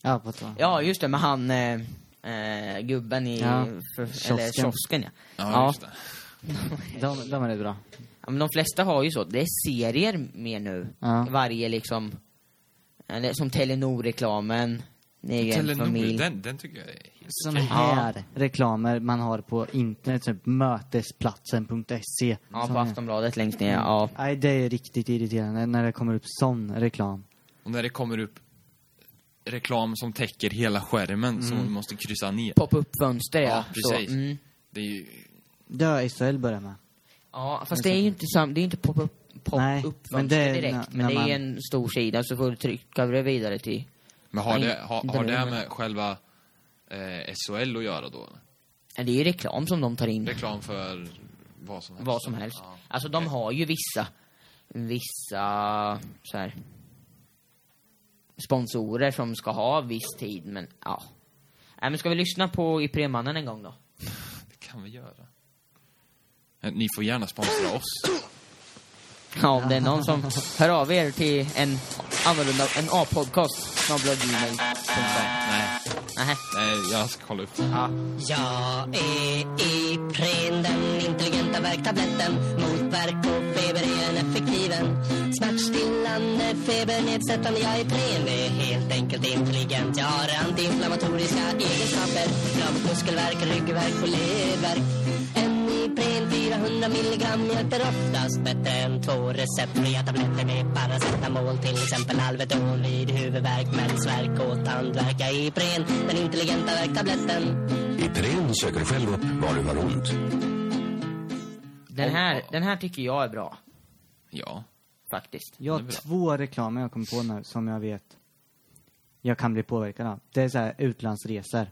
Ja, på tal. Ja, just det, med han... Eh, eh, gubben i... Ja, För, eller kiosken. ja. Ja, just det. De, de är rätt bra. Ja, men de flesta har ju så. Det är serier mer nu. Ja. Varje liksom... Eller som Telenor-reklamen. Telenor, familj. den, den tycker jag är helt Såna här reklamer man har på internet, typ mötesplatsen.se. Ja, på Såna- Aftonbladet längst ner. Ja. Nej, det är riktigt irriterande när det kommer upp sån reklam. Och när det kommer upp reklam som täcker hela skärmen som man måste kryssa ner. Pop-up-fönster, ja. Ja, precis. Så, mm. Det är ju... Det har SHL börjat med. Ja, fast det är ju inte sam, det är ju inte pop-up Nej, pop men det är direkt. men det är man- ju en stor sida, så får du trycka det vidare till... Men har Nej, det, har, inte har det med själva eh, SHL att göra då? Ja, det är ju reklam som de tar in. Reklam för vad som helst? Vad som helst. Ja. Alltså de har ju vissa, vissa så här sponsorer som ska ha viss tid, men ja. Nej, men ska vi lyssna på Iprenmannen en gång då? Det kan vi göra. Eh, Ni får gärna sponsra oss. Ja, om det är någon som hör av er till en annorlunda, en A-podcast. Nej, Nej. nej, jag ska kolla upp. Ja. Jag är Ipren, den intelligenta värktabletten mot värk och feber är den effektiven. Smärtstillande, febernedsättande, jag är Ipren är helt enkelt intelligent. Jag har antiinflammatoriska egenskaper, bra mot muskelvärk, ryggvärk och ledvärk. En Ipren 400 milligram hjälper oftast bättre än två receptfria tabletter med paracetamol, till exempel Alvedon vid huvudvärk, mensvärk och tandvärk. Ipren, den intelligenta värktabletten. Ipren söker själv upp var du har ont. Den, här, den här tycker jag är bra, Ja. faktiskt. Jag har Det är bra. två reklamer jag kommer på nu som jag vet jag kan bli påverkad av. Det är så här utlandsresor.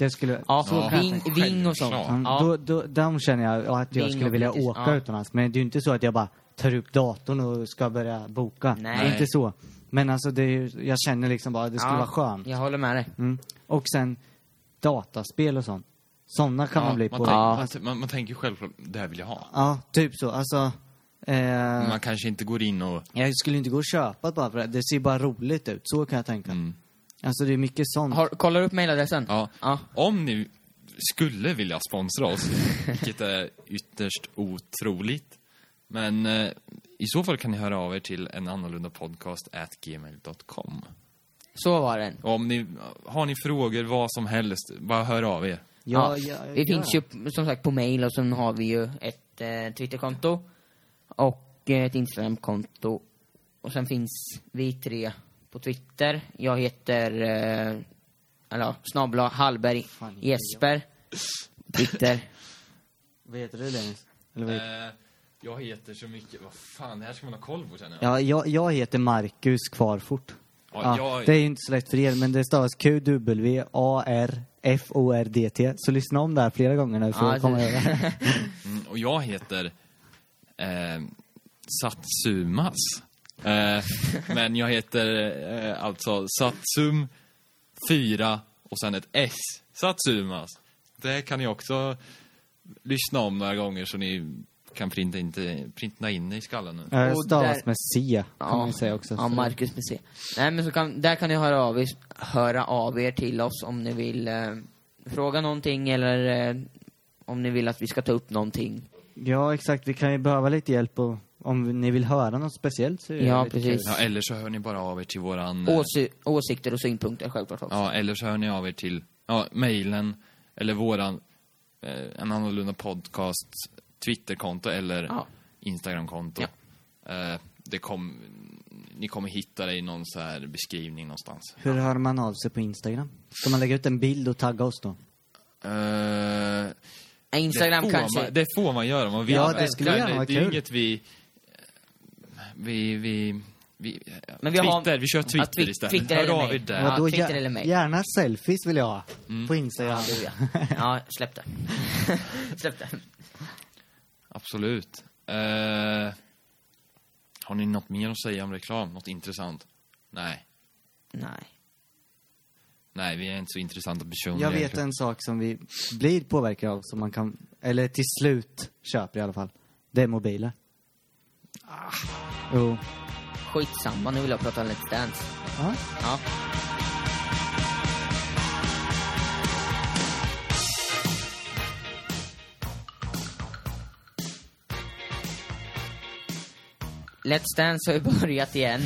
Det skulle... Ja, så jag Ving. Ving och sånt. Mm, Ja. då, då, de känner jag att jag Ving skulle vilja åka ja. utomlands. Men det är ju inte så att jag bara tar upp datorn och ska börja boka. Nej. Det är inte så. Men alltså, det är, jag känner liksom bara att det skulle Ja, vara skönt. Jag håller med dig. Mm. Och sen dataspel och sånt. Sådana kan man bli man, påverkad tänker, man, man, man tänker självklart, det här vill jag ha. Ja, typ så. Alltså, eh, man kanske inte går in och... jag skulle inte gå och köpa bara för det. Det ser bara roligt ut. Så kan jag tänka. Mm. Alltså det är mycket sånt. Har, kollar du upp mailadressen? Ja. ja. Om ni skulle vilja sponsra oss, vilket är ytterst otroligt, men eh, i så fall kan ni höra av er till en annorlunda podcast at gmail.com. Så var den. Om ni, har ni frågor, vad som helst, bara hör av er. Ja, Ja, ja, vi ja. finns ju som sagt på mail och sen har vi ju ett eh, Twitterkonto och eh, ett Instagramkonto. Och sen finns vi tre på Twitter. Jag heter, eh, eller snabla Hallberg Fan, Jesper. Twitter. Vad heter du Dennis? Eller vad heter... Eh, jag heter så mycket, vad fan, det här ska man ha koll på känner jag. Ja, jag, jag heter Marcus Kvarfort. Ja, Ja, jag- Det är ju inte så lätt för er, men det stavas Q-W-A-R-F-O-R-D-T. Så lyssna om där flera gånger nu för Ja, att komma det- över. Mm, och jag heter eh, Satsumas. Eh, men jag heter eh, alltså Satsum 4 och sen ett S. Satsumas. Det kan ni också lyssna om några gånger så ni kan printa, inte, printa in det i skallen nu. Och stavas där- med C, kan man ju säga också. Ja, Marcus med C. Nej, men så kan, där kan ni höra av, er, höra av er till oss om ni vill eh, fråga någonting eller eh, om ni vill att vi ska ta upp någonting. Ja, exakt. Vi kan ju behöva lite hjälp och om ni vill höra något speciellt så är det Ja, lite precis. kul. Ja, eller så hör ni bara av er till våran... eh, Åsi åsikter och synpunkter självklart också. Ja, eller så hör ni av er till ja, mejlen eller våran eh, En annorlunda podcast Twitterkonto eller Ja. Instagramkonto. Eh, det kom, ni kommer hitta det i någon så här beskrivning någonstans. Hur hör man av sig på Instagram? Ska man lägga ut en bild och tagga oss då? Eh, Instagram det får kanske... Man, det får man göra om man vill. Ja, det skulle gärna vara Det är kul. inget vi... Vi... vi vi, Men vi har- Twitter, vi kör Ja, Twitter twi- istället. Twitter Hör eller av er där. Ja, då Twitter gär- eller mail. Gärna selfies vill jag ha. Mm. På Instagram. Ja, du ja. ja, släpp det. släpp det. Absolut. Eh, har ni något mer att säga om reklam? Något intressant? Nej. Nej. Nej, vi är inte så intressanta personer. Jag vet egentligen. en sak som vi blir påverkade av, som man kan, eller till slut köper i alla fall. Det är mobiler. Ah. Jo. Skitsamma, nu vill jag prata Let's Dance. Ja. Ja. Let's Dance har ju börjat igen.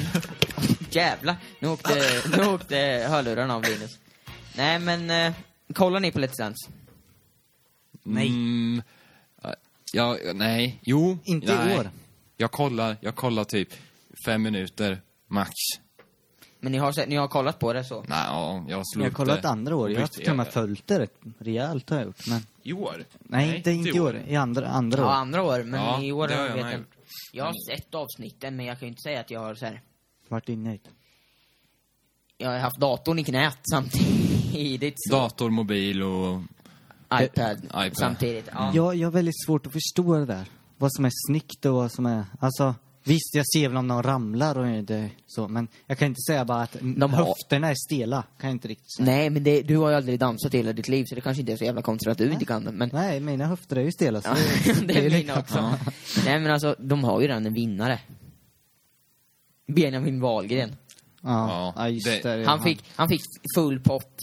Jävlar, nu åkte, nu åkte hörlurarna av Linus. Nej men, eh, kollar ni på Let's Dance? Nej. Mm, ja, nej. Jo. Inte i nej. år. Jag kollar, jag kollar typ fem minuter max. Men ni har, sett- ni har kollat på det så? Nej, ja, jag slog Jag har kollat det. andra år. Jag har till och med följt det rätt rejält har jag gjort. Men, I år? nej, inte, inte i år. I andra, andra Ja, år. andra år, men Ja, i år det har jag jag med vet. Jag har sett avsnitten, men jag kan ju inte säga att jag har så här. Vart inne i det. Jag har haft datorn i knät samtidigt. Så. Dator, mobil och... iPad, iPad. samtidigt. Ja. Jag, jag har väldigt svårt att förstå det där. Vad som är snyggt och vad som är... Alltså, Visst, jag ser väl om de ramlar och det så, men jag kan inte säga bara att De har- höfterna är stela. Kan jag inte riktigt säga. Nej, men det, du har ju aldrig dansat hela ditt liv, så det kanske inte är så jävla konstigt att du inte kan det. Men Nej, mina höfter är ju stela. Så det är mina också. Nej men alltså, de har ju redan en vinnare. Benjamin Wahlgren. Ja, Ja, just det- är Han fick, han fick full pott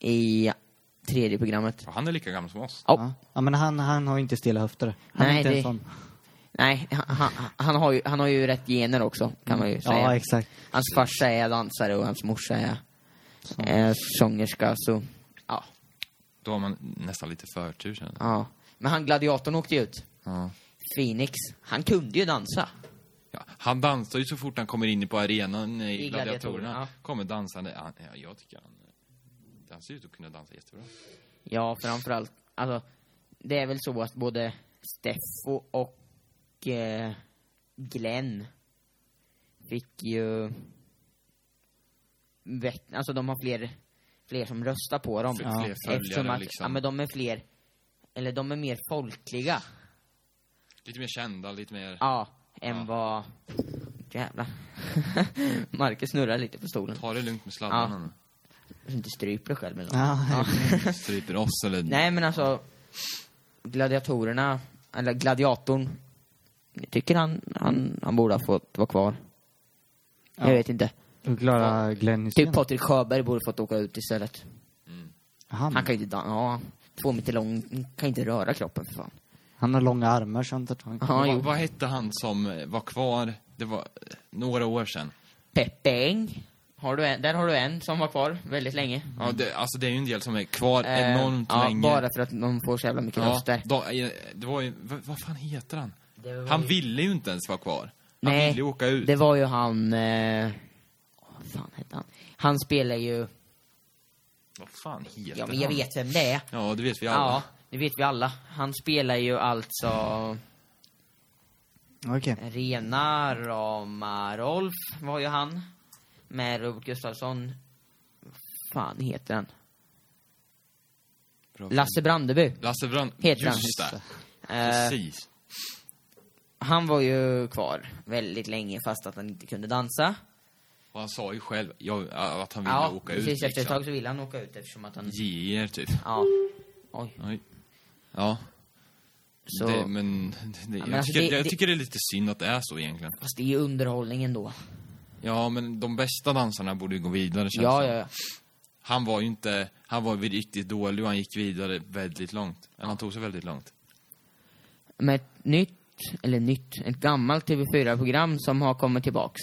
i tredje programmet. Han är lika gammal som oss. Ja. Ja. men han, han har ju inte stela höfter. Han är Nej, inte det- en sån. Nej, han, han, har ju, han har ju rätt gener också, kan man ju säga. Ja, exakt. Hans farsa är dansare och hans morsa är eh, sångerska, så ja. Då har man nästan lite förtur känner ja. Men han gladiatorn åkte ju ut. Ja. Phoenix, han kunde ju dansa. Ja, han dansar ju så fort han kommer in på arenan i, I Gladiatorerna. Gladiatorerna, ja. Kommer dansande. Ja, jag tycker han... Han ser ut att kunna dansa jättebra. Ja, framförallt, alltså, det är väl så att både Steffo och eh, Glenn fick ju... Alltså de har fler, fler som röstar på dem. Fler- fler följare, att, liksom. ja men de är fler, eller de är mer folkliga. Lite mer kända, lite mer... Ja, än Ja. vad... Jävlar. Marcus snurrar lite på stolen. Ta det lugnt med sladdarna nu. Så inte stryper dig själv eller något. Ja, Stryper oss eller... Nej men alltså, gladiatorerna, eller gladiatorn, jag tycker han, han, han borde ha fått vara kvar. Ja. Jag vet inte. Och Klara Glenn Hysén. Typ Patrik Sjöberg borde fått åka ut istället. han, Han kan ju inte dansa, ja, två meter lång, kan inte röra kroppen för fan. han har långa armar sånt att han... Ja, vad, vad hette han som var kvar? Det var eh, några år sedan. Peppe Eng, har du en, där har du en som var kvar väldigt länge. Ja, det, alltså det är ju en del som är kvar Eh, enormt ja, länge. bara för att de får så jävla mycket Ja, röster. då, eh, det var ju... Vad, vad fan heter han? Han ju- ville ju inte ens vara kvar. Han Nej, ville ju åka ut. det var ju han, eh, vad fan hette han? Han spelar ju, Vad fan heter ja men jag han? vet vem det är. Ja, det vet vi alla. Ja, det vet vi alla. Han spelar ju alltså Okej. Rena Rama Rolf var ju han. Med Robert Gustafsson. Fan heter han? Bra. Lasse Brandeby. Lasse Brand... Heter han. Just det. Eh, Precis. han var ju kvar väldigt länge fast att han inte kunde dansa. Och han sa ju själv jag, att han ville Ja, åka precis ut. efter ett liksom. tag så ville han åka ut eftersom att han... Ge er, typ. Ja. Oj. Oj. Ja. Så... Det, men, det, men jag, alltså tycker, det- jag tycker det är lite synd att det är så egentligen. Fast det är ju underhållningen då. Ja, men de bästa dansarna borde ju gå vidare känns Ja, det ja, ja. Han var ju inte, han var ju riktigt dålig och han gick vidare väldigt långt. Eller han tog sig väldigt långt. Med ett nytt, eller nytt, ett gammalt TV4-program som har kommit tillbaks.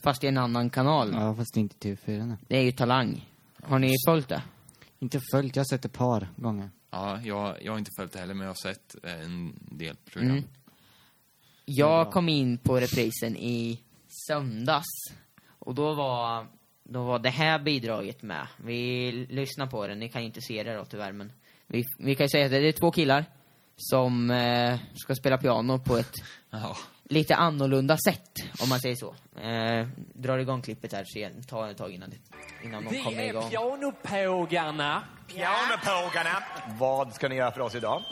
Fast i en annan kanal. Ja, fast inte TV4 nu. Det är ju Talang. Har ni följt det? Inte följt, jag har sett ett par gånger. Ja, jag, jag har inte följt det heller, men jag har sett en del program. Mm. Jag kom in på reprisen i söndags. Och då var, då var det här bidraget med. Vi lyssnar på det, ni kan ju inte se det då tyvärr men. Vi, vi kan ju säga att det är två killar som eh, ska spela piano på ett Ja. lite annorlunda sätt, om man säger så. Eh, drar igång klippet här, så jag tar ett tag innan, det, innan de kommer igång. pianopågarna. Pianopågarna. Vad ska ni göra för oss idag?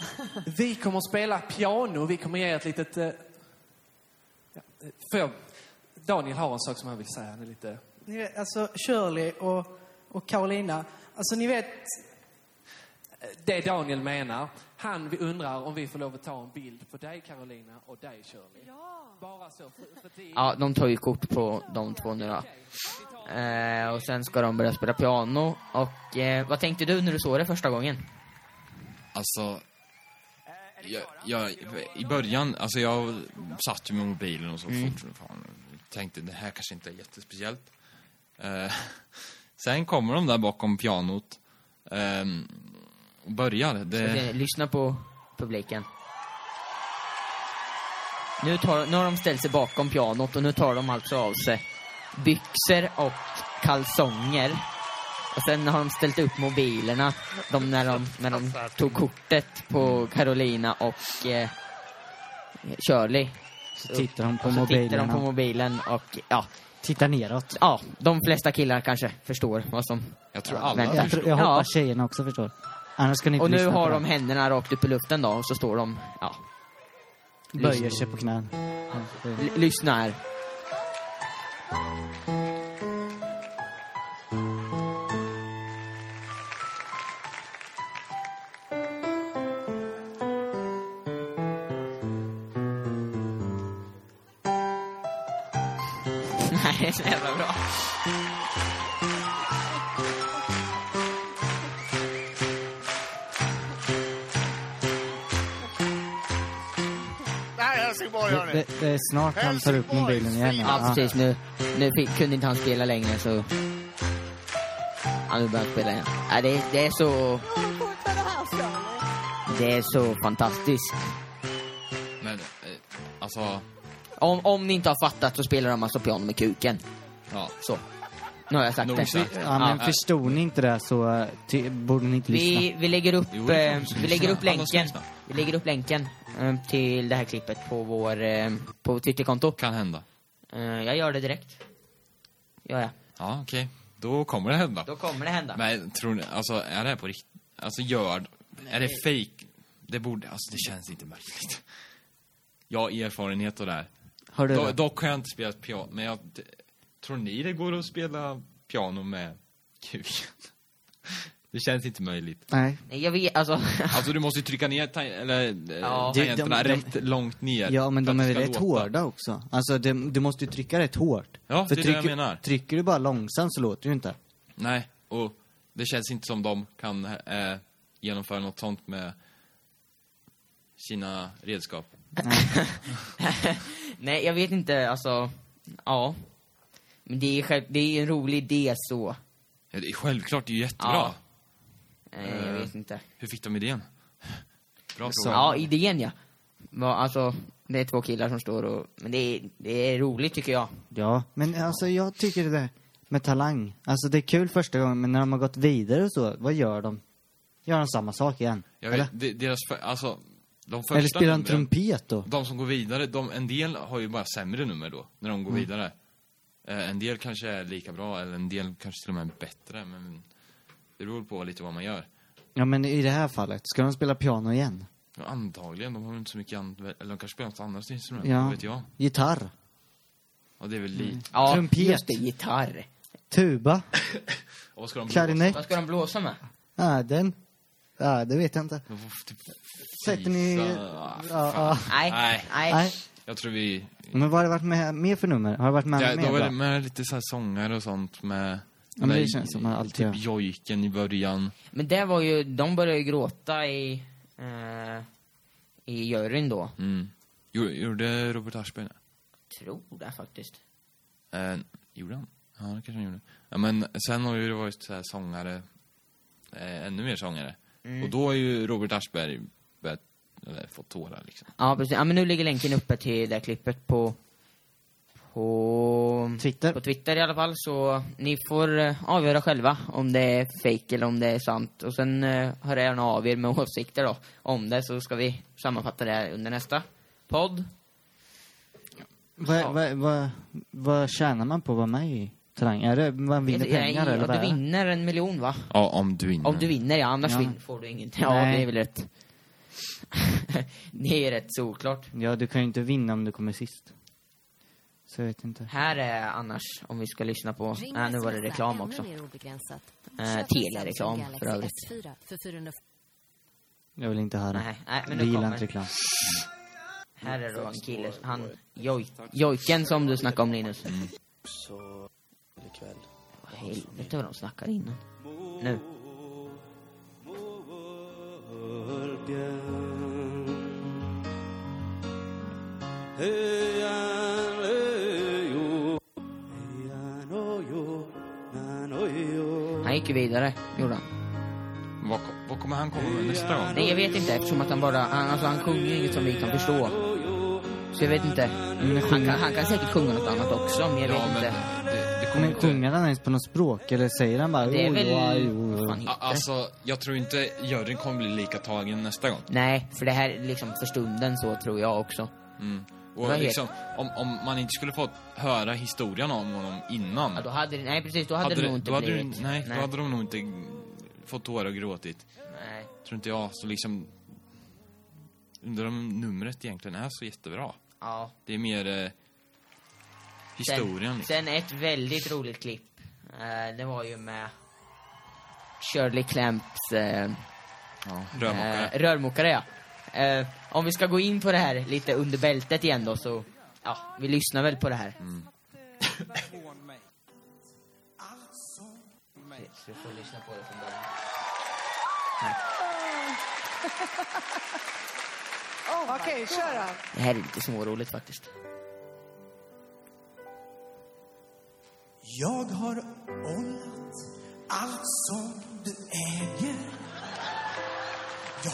Vi kommer att spela piano. Vi kommer ge ett litet... Eh, eh, får jag, Daniel har en sak som han vill säga. Han är lite... Ni vet, alltså Shirley och, och Carolina, alltså ni vet, Det Daniel menar, han undrar om vi får lov att ta en bild på dig Carolina och dig Shirley. Ja. Bara så. För, för det, Ja, de tar ju kort på de två nu då. Eh, och sen ska de börja spela piano. Och eh, vad tänkte du när du såg det första gången? Alltså... Jag, jag, I början, alltså jag satt ju med mobilen och så Mm. fort som fan. Tänkte det här kanske inte är jättespeciellt. Eh, sen kommer de där bakom pianot. eh, och börjar. Det, Okej, lyssna på publiken. Nu, tar, nu har de ställt sig bakom pianot och nu tar de alltså av sig byxor och kalsonger. Och sen har de ställt upp mobilerna, de, när, de, när de tog kortet på Carolina och eh, Shirley. Så tittar de på och så tittar de på mobilen och ja, Tittar neråt. ja, de flesta killar kanske förstår vad som... jag tror Ja, alla men- Jag, tror, jag Ja. hoppas tjejerna också förstår. Annars ska ni inte Och nu har de händerna rakt upp i luften då och så står de, ja, Böjer sig på knän. L- lyssna här. Snart han tar upp mobilen igen. Ja, precis. Nu, nu fick, kunde inte han spela längre, så... Ja, nu börjar han spela igen. Ja, det, det är så... Det är så fantastiskt. Men, eh, alltså, Om, om ni inte har fattat så spelar de alltså piano med kuken. ja. Så. Nu har jag sagt Nog det. sagt. Ja, men Ja. förstod ni inte det så eh, borde ni inte lyssna. Vi, vi lägger upp, Jo, eh, vi lägger upp länken. Vi lägger upp länken eh, till det här klippet på vår, eh, på Twitterkonto. Kan hända. Eh, jag gör det direkt. Gör jag. Ja, okej. Då kommer det hända. Då kommer det hända. Men tror ni, alltså är det här på riktigt? Alltså gör, är det fake? Det borde, alltså det känns inte möjligt. Jag har erfarenhet av det här. Har du Do, dock har jag inte spelat piano, men jag, tror ni det går att spela piano med kuken? Det känns inte möjligt. Nej. Nej, Jag vet, alltså... Alltså du måste ju trycka ner ta, eller, Ja. ja. De- tangenterna de- de- rätt långt ner. Ja, men de är det ska rätt låta. hårda också. Alltså, det, du måste ju trycka rätt hårt. Ja, För det är det jag trycker, menar. trycker du bara långsamt så låter det ju inte. Nej, och det känns inte som de kan eh, genomföra något sånt med sina redskap. Nej, jag vet inte, alltså... Ja. Men det är, själv, det är en rolig idé så. Ja, det är självklart, det är ju jättebra. Ja. Nej, jag Eh, vet inte. Hur fick de idén? Bra Så- fråga. Ja, idén ja. Va, alltså, det är två killar som står och... Men det är, det är roligt tycker jag. Ja, men alltså jag tycker det där med talang. Alltså det är kul första gången, men när de har gått vidare och så, vad gör de? Gör de samma sak igen? Jag Eller? vet, de, deras, för, alltså, de första Eller spelar de numren, trumpet då? De som går vidare, de, en del har ju bara sämre nummer då, när de går Mm. vidare. Eh, en del kanske är lika bra, eller en del kanske till och med är bättre, men det beror på lite vad man gör. Ja, men i det här fallet, ska de spela piano igen? Ja, antagligen, de har väl inte så mycket annat, eller de kanske spelar något annat instrument, Ja. vad vet jag. Gitarr? Och det är väl lite. Ja, Trumpet. just det, gitarr. Tuba? Och vad ska de Klarinett? Vad ska de blåsa med? Ja, den? Ja, det vet jag inte. De får typ Sätter ni... Ja, Ah, ja. Nej, Nej. nej. Nej. Jag tror vi... Men vad har det varit med, mer för nummer? Har det varit med Ja, bra? det med lite så här sångare och sånt med... Ja, men det känns som man alltid Typ jojken i början. Men det var ju, de började ju gråta i, eh, i juryn då. Mm. Gjorde, gjorde Robert Aschberg det? Tror det faktiskt. Eh, gjorde han? Ja, det kanske han gjorde. Ja, men sen har ju det varit så här sångare, eh, ännu mer sångare. Mm. Och då har ju Robert Aschberg börjat, eller fått tårar liksom. Ja, precis. Ja, men nu ligger länken uppe till det här klippet på, på Twitter? På Twitter i alla fall, så ni får eh, avgöra själva om det är fake eller om det är sant. Och sen eh, hör gärna av er med åsikter då, om det, så ska vi sammanfatta det under nästa podd. Vad, vad, vad, vad tjänar man på att vara med i Talang? Är det, man vinner Ja, pengar eller ja, vad du är det? vinner en miljon va? Ja, om du vinner. Om du vinner, ja. Annars Ja. vin- får du ingenting. Ja, Nej. det är väl rätt. det är rätt solklart. Ja, du kan ju inte vinna om du kommer sist. Så jag vet inte. Här är annars, om vi ska lyssna på... Ring Nej, nu var det reklam också. Eh, Telereklam Samsung för övrigt. S4 för 400 Jag vill inte höra. Nej, nej, men Vi nu gillar kommer. inte reklam. Här är då en kille, han... Joj, jojken som du snackade om Linus. Så ikväll. Vad helvete vad de snackar innan. Nu. Han gick vidare, gjorde han. Vad, vad kommer han komma med nästa gång? Nej, jag vet inte eftersom att han bara... Han, alltså, han sjunger ju inget som vi kan förstå. Så jag vet inte. Han kan, han kan säkert sjunga något annat också, men jag vet Ja, men inte. det, det kommer Men inte... sjunger han ens på något språk? Eller säger han bara... Det är "Oj, väl- oj, oj, oj"? Fan, A- Alltså, jag tror inte juryn kommer bli lika tagen nästa gång. Nej, för det här är liksom för stunden så tror jag också. Mm. Och liksom, om, om man inte skulle fått höra historien om honom innan. Ja, då hade det, nej precis, då hade, det nog inte då hade blivit... Du, nej, då hade de nog inte fått tårar och gråtit. Nej. Tror inte jag. Så liksom... undrar om numret egentligen är så jättebra. Ja. Det är mer eh, historien. Sen, liksom. sen ett väldigt roligt klipp. Eh, det var ju med Shirley Clamps eh, Ja, rörmokare. eh, rörmokare. Ja. Eh, om vi ska gå in på det här lite under bältet igen då så, ja, vi lyssnar väl på det här. Mm. Så vi får lyssna på det från början. Okej, kör då. Det här är lite småroligt faktiskt. Jag har ollat allt som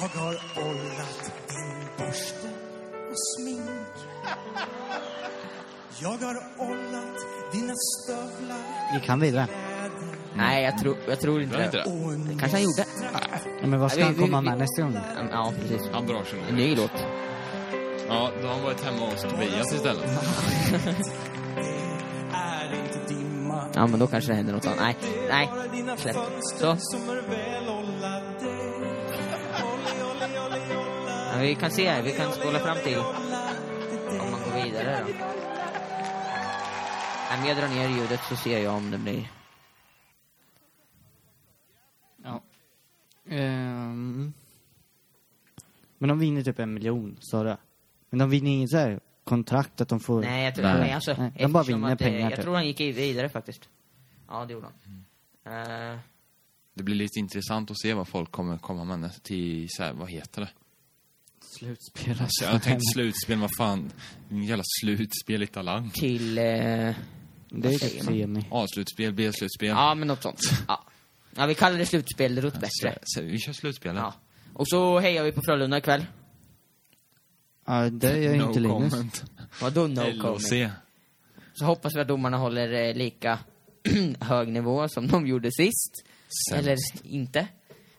Jag har ollat din borste och smink. Jag har ollat dina stövlar. Vi kan vidare. Nej, jag tror, jag tror inte det. inte det? Det kanske han gjorde. Ja, men vad ska Ja, han vi- komma vi- med nästa gång? Ja, precis. Han drar sig nog. En ny låt. Ja, då har han varit hemma hos Tobias istället. Ja, men då kanske det händer något annat. Nej, nej. Släpp. Så. Vi kan se här. Vi kan spola fram till om man går vidare då. Nej, men jag drar ner ljudet så ser jag om det blir... Ja. Ehm. Men de vinner typ en miljon, sa du? Men de vinner inget så här kontrakt att de får... Nej, jag tror Nej. nej, alltså, Nej, de bara vinner att, eh, pengar. Jag typ. tror han gick vidare faktiskt. Ja, det gjorde han. Eh, Det blir lite intressant att se vad folk kommer komma med till, så här, vad heter det? Slutspel. Alltså, jag tänkte slutspel, vad fan. Jävla slutspel i Talang. till... Eh, Det är typ semi. A-slutspel, B-slutspel. Ja, men något sånt. Ja. ja, vi kallar det slutspel, det låter bättre. Så, så, vi kör slutspel. Ja. Och så hejar vi på Frölunda ikväll. Ja, det gör No inte Linus. comment. Vadå no LOC. comment? Så hoppas vi att domarna håller eh, lika hög nivå som de gjorde sist. Sämst. Eller inte.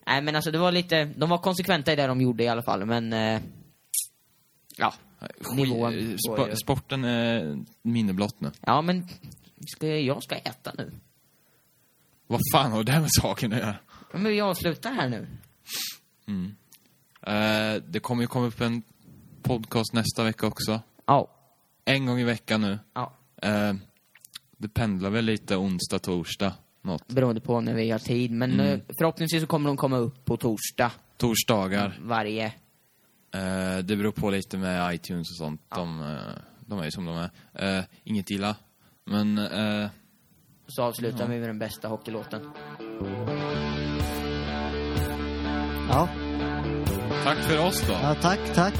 Nej, men alltså det var lite... De var konsekventa i det de gjorde i alla fall, men... Eh, ja, nivån spo- ju. Sporten är minne blott nu. Ja, men ska, jag ska äta nu. Vad fan har det här med saken att göra? Ja, Men vi avslutar här nu. Mm. Eh, det kommer ju komma upp en podcast nästa vecka också. Ja. En gång i veckan nu. Ja. Eh, det pendlar väl lite onsdag, torsdag, något. Beroende på när vi har tid. Men Mm. eh, förhoppningsvis så kommer de komma upp på torsdag. Torsdagar. Varje. Eh, det beror på lite med iTunes och sånt. De, eh, de är ju som de är. Eh, inget illa. Men... Så avslutar Ja. vi med den bästa hockeylåten. Ja. tack för oss då. ja, tack, tack.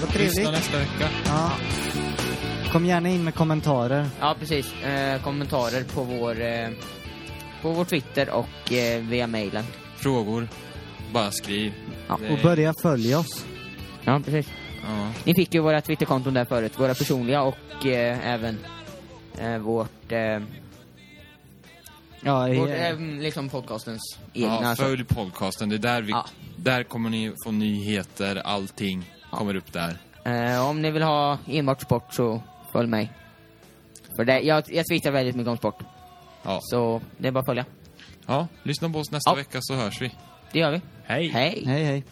Vad Lyssna trevligt. nästa vecka. Ja. Kom gärna in med kommentarer. Ja, precis. Kommentarer på vår... Eh, på vår Twitter och eh, via mejlen. Frågor. Bara skriv. Ja. Det- Och börja följa oss. Ja, precis. Ja. Ni fick ju våra Twitterkonton där förut. Våra personliga och eh, även eh, vårt... Eh, Ja, vårt eh, liksom podcastens egna. Ja, alltså. följ podcasten. Det är där vi... Ja. Där kommer ni få nyheter, allting kommer upp där. Eh, om ni vill ha enbart sport så följ mig. För det, jag, jag twittrar väldigt mycket om sport. Ja. Så det är bara att följa. Ja, lyssna på oss nästa Ja. vecka så hörs vi. Det gör vi. Hej! Hej! Hej, hej.